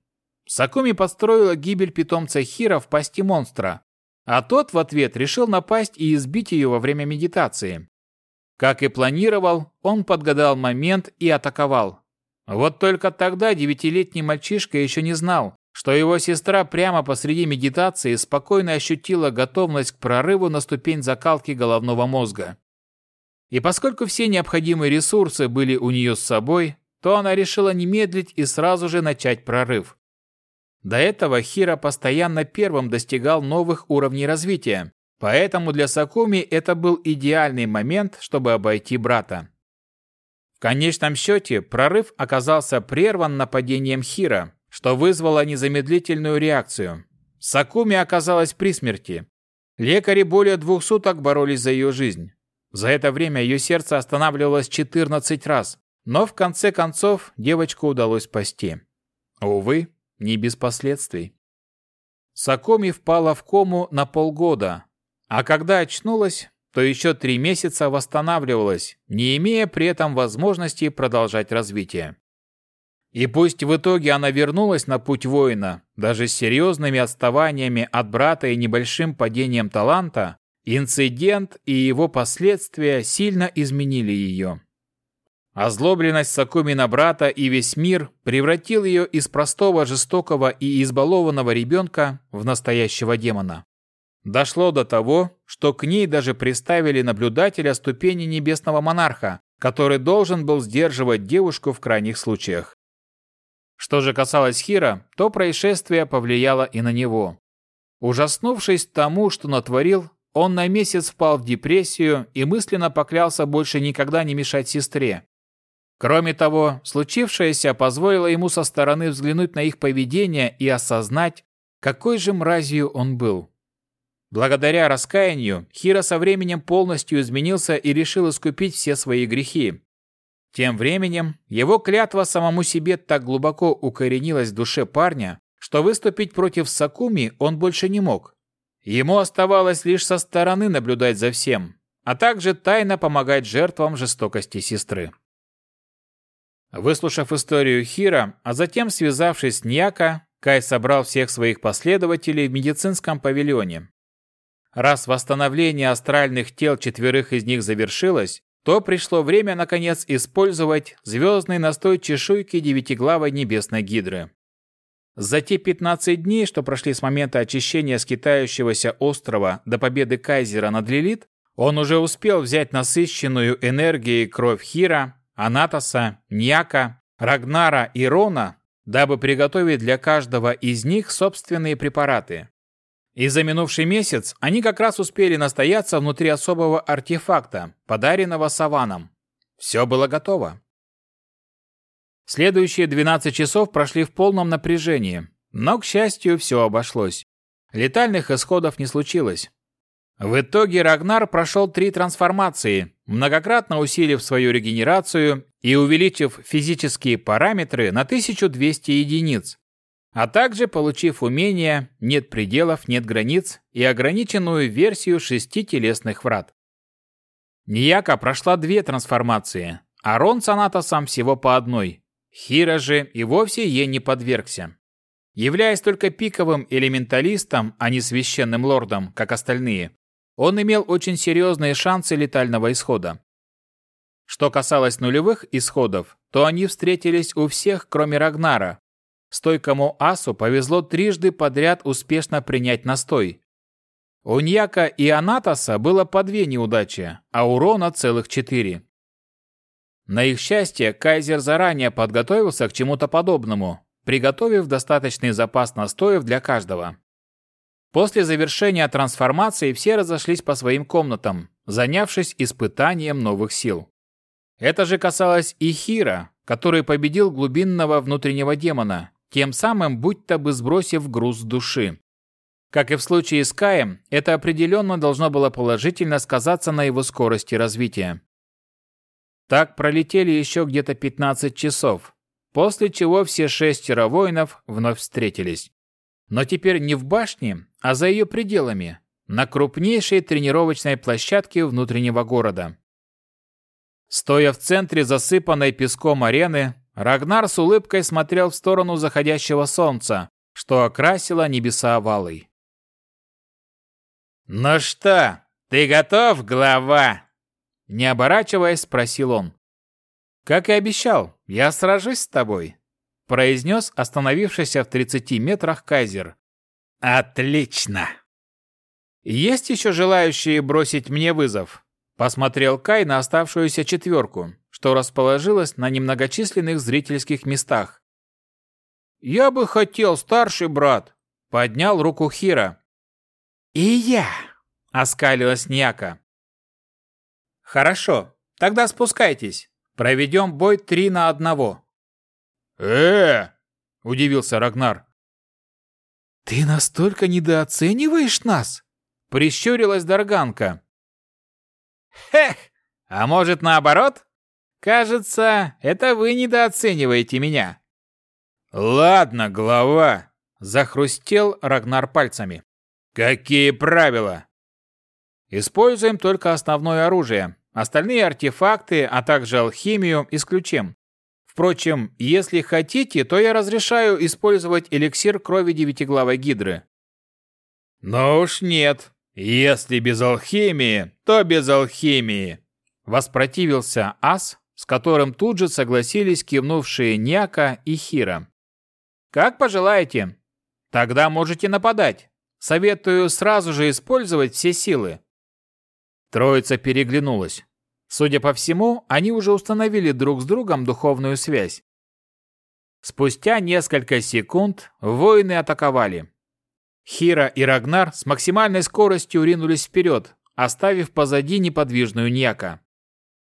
Сакуми подстроила гибель питомца Хира в пасти монстра, а тот в ответ решил напасть и избить ее во время медитации. Как и планировал, он подгадал момент и атаковал. Вот только тогда девятилетний мальчишка еще не знал, что его сестра прямо посреди медитации спокойно ощутила готовность к прорыву на ступень закалки головного мозга. И поскольку все необходимые ресурсы были у нее с собой, то она решила не медлить и сразу же начать прорыв. До этого Хира постоянно первым достигал новых уровней развития, Поэтому для Сакуми это был идеальный момент, чтобы обойти брата. В конечном счете, прорыв оказался прерван нападением Хира, что вызвало незамедлительную реакцию. Сакуми оказалась при смерти. Лекари более двух суток боролись за ее жизнь. За это время ее сердце останавливалось 14 раз, но в конце концов девочку удалось спасти. Увы, не без последствий. Сакуми впала в кому на полгода, а когда очнулась, то еще три месяца восстанавливалась, не имея при этом возможности продолжать развитие. И пусть в итоге она вернулась на путь воина, даже с серьезными отставаниями от брата и небольшим падением таланта, инцидент и его последствия сильно изменили ее. Озлобленность Сакуми на брата и весь мир превратил ее из простого, жестокого и избалованного ребенка в настоящего демона. Дошло до того, что к ней даже приставили наблюдателя ступени небесного монарха, который должен был сдерживать девушку в крайних случаях. Что же касалось Хира, то происшествие повлияло и на него. Ужаснувшись тому, что натворил, он на месяц впал в депрессию и мысленно поклялся больше никогда не мешать сестре. Кроме того, случившееся позволило ему со стороны взглянуть на их поведение и осознать, какой же мразью он был. Благодаря раскаянию Хира со временем полностью изменился и решил искупить все свои грехи. Тем временем его клятва самому себе так глубоко укоренилась в душе парня, что выступить против Сакуми он больше не мог. Ему оставалось лишь со стороны наблюдать за всем, а также тайно помогать жертвам жестокости сестры. Выслушав историю Хира, а затем связавшись с Ньяка, Кай собрал всех своих последователей в медицинском павильоне. Раз восстановление астральных тел четверых из них завершилось, то пришло время, наконец, использовать звездный настой чешуйки девятиглавой небесной гидры. За те 15 дней, что прошли с момента очищения скитающегося острова до победы Кайзера над Лилит, он уже успел взять насыщенную энергией кровь Хира, Анатоса, Ньяка, Рагнара и Рона, дабы приготовить для каждого из них собственные препараты. И за минувший месяц они как раз успели настояться внутри особого артефакта, подаренного Саваном. Все было готово. Следующие 12 часов прошли в полном напряжении, но, к счастью, все обошлось. Летальных исходов не случилось. В итоге Рагнар прошел три трансформации, многократно усилив свою регенерацию и увеличив физические параметры на 1200 единиц, а также получив умение «Нет пределов, нет границ» и ограниченную версию шести телесных врат. Нияка прошла две трансформации, а Рон с Анатосом всего по одной. Хира же и вовсе ей не подвергся. Являясь только пиковым элементалистом, а не священным лордом, как остальные, он имел очень серьезные шансы летального исхода. Что касалось нулевых исходов, то они встретились у всех, кроме Рагнара, Стойкому асу повезло трижды подряд успешно принять настой. У Ньяка и Анатоса было по две неудачи, а у Рона целых четыре. На их счастье, кайзер заранее подготовился к чему-то подобному, приготовив достаточный запас настоев для каждого. После завершения трансформации все разошлись по своим комнатам, занявшись испытанием новых сил. Это же касалось и Хира, который победил глубинного внутреннего демона, тем самым будто бы сбросив груз души. Как и в случае с Каем, это определенно должно было положительно сказаться на его скорости развития. Так пролетели еще где-то 15 часов, после чего все шестеро воинов вновь встретились. Но теперь не в башне, а за ее пределами, на крупнейшей тренировочной площадке внутреннего города. Стоя в центре засыпанной песком арены, Рагнар с улыбкой смотрел в сторону заходящего солнца, что окрасило небеса овалой. «Ну что, ты готов, глава?» Не оборачиваясь, спросил он. «Как и обещал, я сражусь с тобой», произнес остановившийся в 30 метрах кайзер. «Отлично!» «Есть еще желающие бросить мне вызов?» Посмотрел Кай на оставшуюся четверку, что расположилась на немногочисленных зрительских местах. «Я бы хотел, старший брат!» — поднял руку Хира. «И я!» — оскалилась Ньяка. «Хорошо, тогда спускайтесь. Проведем бой три на одного». «Э-э!» — удивился Рагнар. «Ты настолько недооцениваешь нас?» — прищурилась Дарганка. «Хех! А может, наоборот? Кажется, это вы недооцениваете меня». «Ладно, глава!» — захрустел Рагнар пальцами. «Какие правила?» «Используем только основное оружие. Остальные артефакты, а также алхимию исключим. Впрочем, если хотите, то я разрешаю использовать эликсир крови девятиглавой гидры». «Ну уж нет. Если без алхимии, то без алхимии», — воспротивился Ас, с которым тут же согласились кивнувшие Няка и Хира. «Как пожелаете. Тогда можете нападать. Советую сразу же использовать все силы». Троица переглянулась. Судя по всему, они уже установили друг с другом духовную связь. Спустя несколько секунд воины атаковали. Хира и Рагнар с максимальной скоростью ринулись вперед, оставив позади неподвижную Ньяка.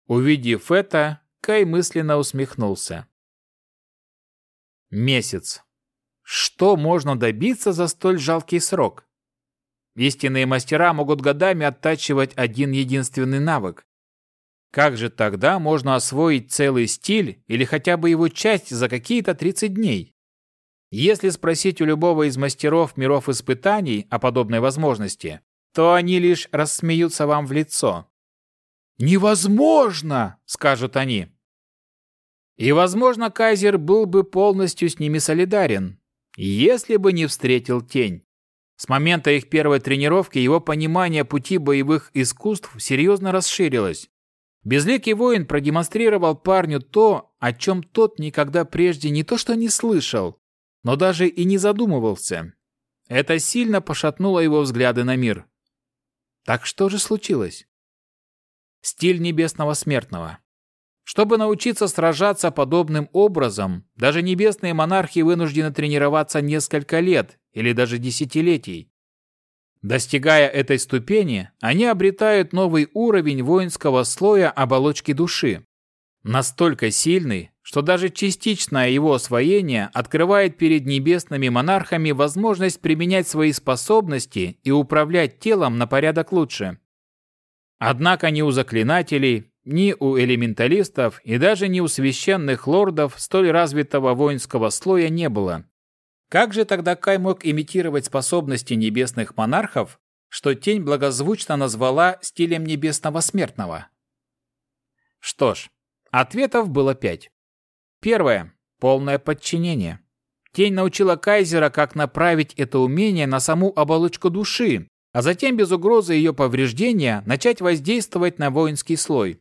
Увидев это, Кай мысленно усмехнулся. Месяц. Что можно добиться за столь жалкий срок? Истинные мастера могут годами оттачивать один единственный навык. Как же тогда можно освоить целый стиль или хотя бы его часть за какие-то 30 дней? Если спросить у любого из мастеров миров испытаний о подобной возможности, то они лишь рассмеются вам в лицо. «Невозможно!» – скажут они. И, возможно, Кайзер был бы полностью с ними солидарен, если бы не встретил тень. С момента их первой тренировки его понимание пути боевых искусств серьезно расширилось. Безликий воин продемонстрировал парню то, о чем тот никогда прежде не то что не слышал, но даже и не задумывался. Это сильно пошатнуло его взгляды на мир. Так что же случилось? Стиль небесного смертного. Чтобы научиться сражаться подобным образом, даже небесные монархи вынуждены тренироваться несколько лет или даже десятилетий. Достигая этой ступени, они обретают новый уровень воинского слоя оболочки души. Настолько сильный, что даже частичное его освоение открывает перед небесными монархами возможность применять свои способности и управлять телом на порядок лучше. Однако ни у заклинателей, ни у элементалистов и даже ни у священных лордов столь развитого воинского слоя не было. Как же тогда Кай мог имитировать способности небесных монархов, что тень благозвучно назвала стилем небесного смертного? Что ж, ответов было пять. Первое – полное подчинение. Тень научила Кайзера, как направить это умение на саму оболочку души, а затем без угрозы ее повреждения начать воздействовать на воинский слой.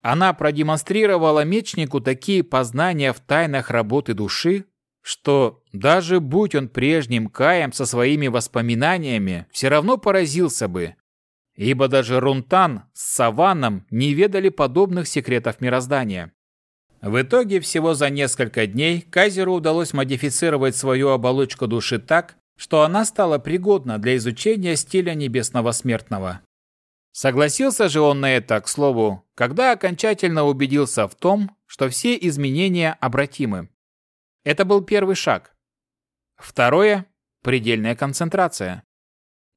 Она продемонстрировала мечнику такие познания в тайнах работы души, что даже будь он прежним Каем со своими воспоминаниями, все равно поразился бы, ибо даже Рунтан с Саваном не ведали подобных секретов мироздания. В итоге всего за несколько дней Кайзеру удалось модифицировать свою оболочку души так, что она стала пригодна для изучения стиля небесного смертного. Согласился же он на это, к слову, когда окончательно убедился в том, что все изменения обратимы. Это был первый шаг. Второе – предельная концентрация.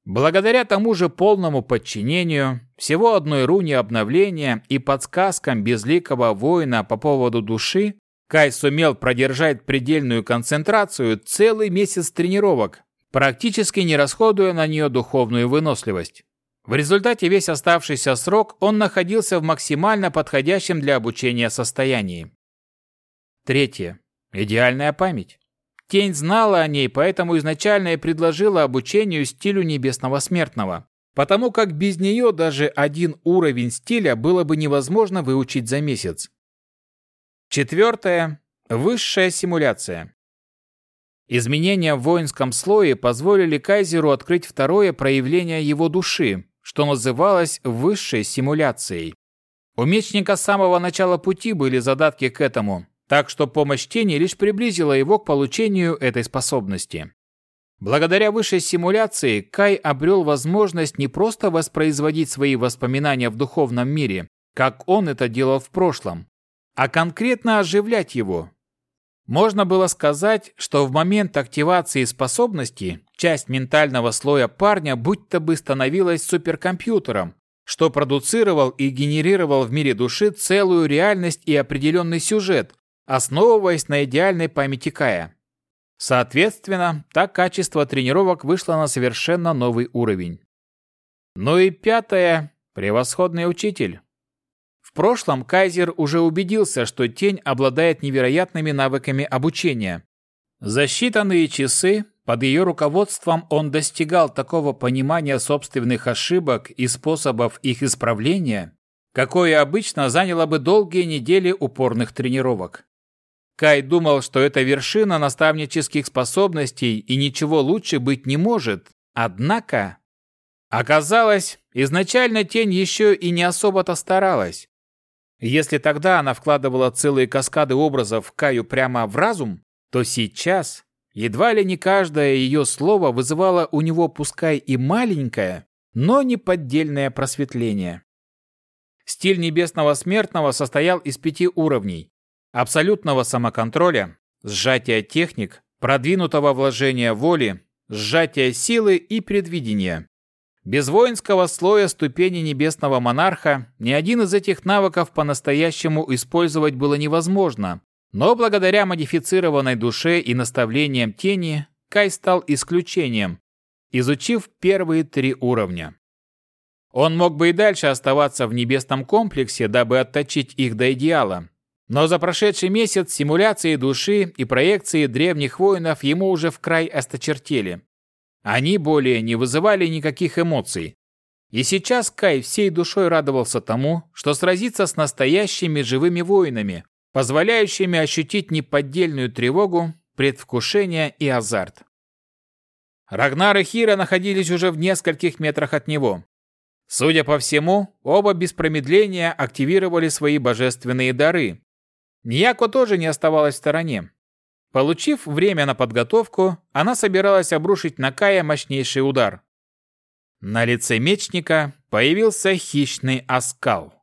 Благодаря тому же полному подчинению, всего одной руне обновления и подсказкам безликого воина по поводу души, Кай сумел продержать предельную концентрацию целый месяц тренировок, практически не расходуя на нее духовную выносливость. В результате весь оставшийся срок он находился в максимально подходящем для обучения состоянии. Третье. Идеальная память. Тень знала о ней, поэтому изначально и предложила обучению стилю небесного смертного, потому как без нее даже один уровень стиля было бы невозможно выучить за месяц. Четвертое. Высшая симуляция. Изменения в воинском слое позволили Кайзеру открыть второе проявление его души, что называлось высшей симуляцией. У мечника с самого начала пути были задатки к этому, так что помощь тени лишь приблизила его к получению этой способности. Благодаря высшей симуляции Кай обрел возможность не просто воспроизводить свои воспоминания в духовном мире, как он это делал в прошлом, а конкретно оживлять его, можно было сказать, что в момент активации способности часть ментального слоя парня будто бы становилась суперкомпьютером, что продуцировал и генерировал в мире души целую реальность и определенный сюжет, основываясь на идеальной памяти Кая. Соответственно, так качество тренировок вышло на совершенно новый уровень. Ну и пятое – превосходный учитель. В прошлом Кайзер уже убедился, что тень обладает невероятными навыками обучения. За считанные часы под ее руководством он достигал такого понимания собственных ошибок и способов их исправления, какое обычно заняло бы долгие недели упорных тренировок. Кай думал, что это вершина наставнических способностей и ничего лучше быть не может. Однако... Оказалось, изначально тень еще и не особо-то старалась. Если тогда она вкладывала целые каскады образов Каю прямо в разум, то сейчас едва ли не каждое ее слово вызывало у него пускай и маленькое, но неподдельное просветление. Стиль небесного смертного состоял из пяти уровней. Абсолютного самоконтроля, сжатия техник, продвинутого вложения воли, сжатия силы и предвидения. Без воинского слоя ступени небесного монарха ни один из этих навыков по-настоящему использовать было невозможно, но благодаря модифицированной душе и наставлениям тени Кай стал исключением, изучив первые три уровня. Он мог бы и дальше оставаться в небесном комплексе, дабы отточить их до идеала. Но за прошедший месяц симуляции души и проекции древних воинов ему уже в край осточертели. Они более не вызывали никаких эмоций. И сейчас Кай всей душой радовался тому, что сразится с настоящими живыми воинами, позволяющими ощутить неподдельную тревогу, предвкушение и азарт. Рагнар и Хира находились уже в нескольких метрах от него. Судя по всему, оба без промедления активировали свои божественные дары. Ньяко тоже не оставалась в стороне. Получив время на подготовку, она собиралась обрушить на Кая мощнейший удар. На лице мечника появился хищный оскал.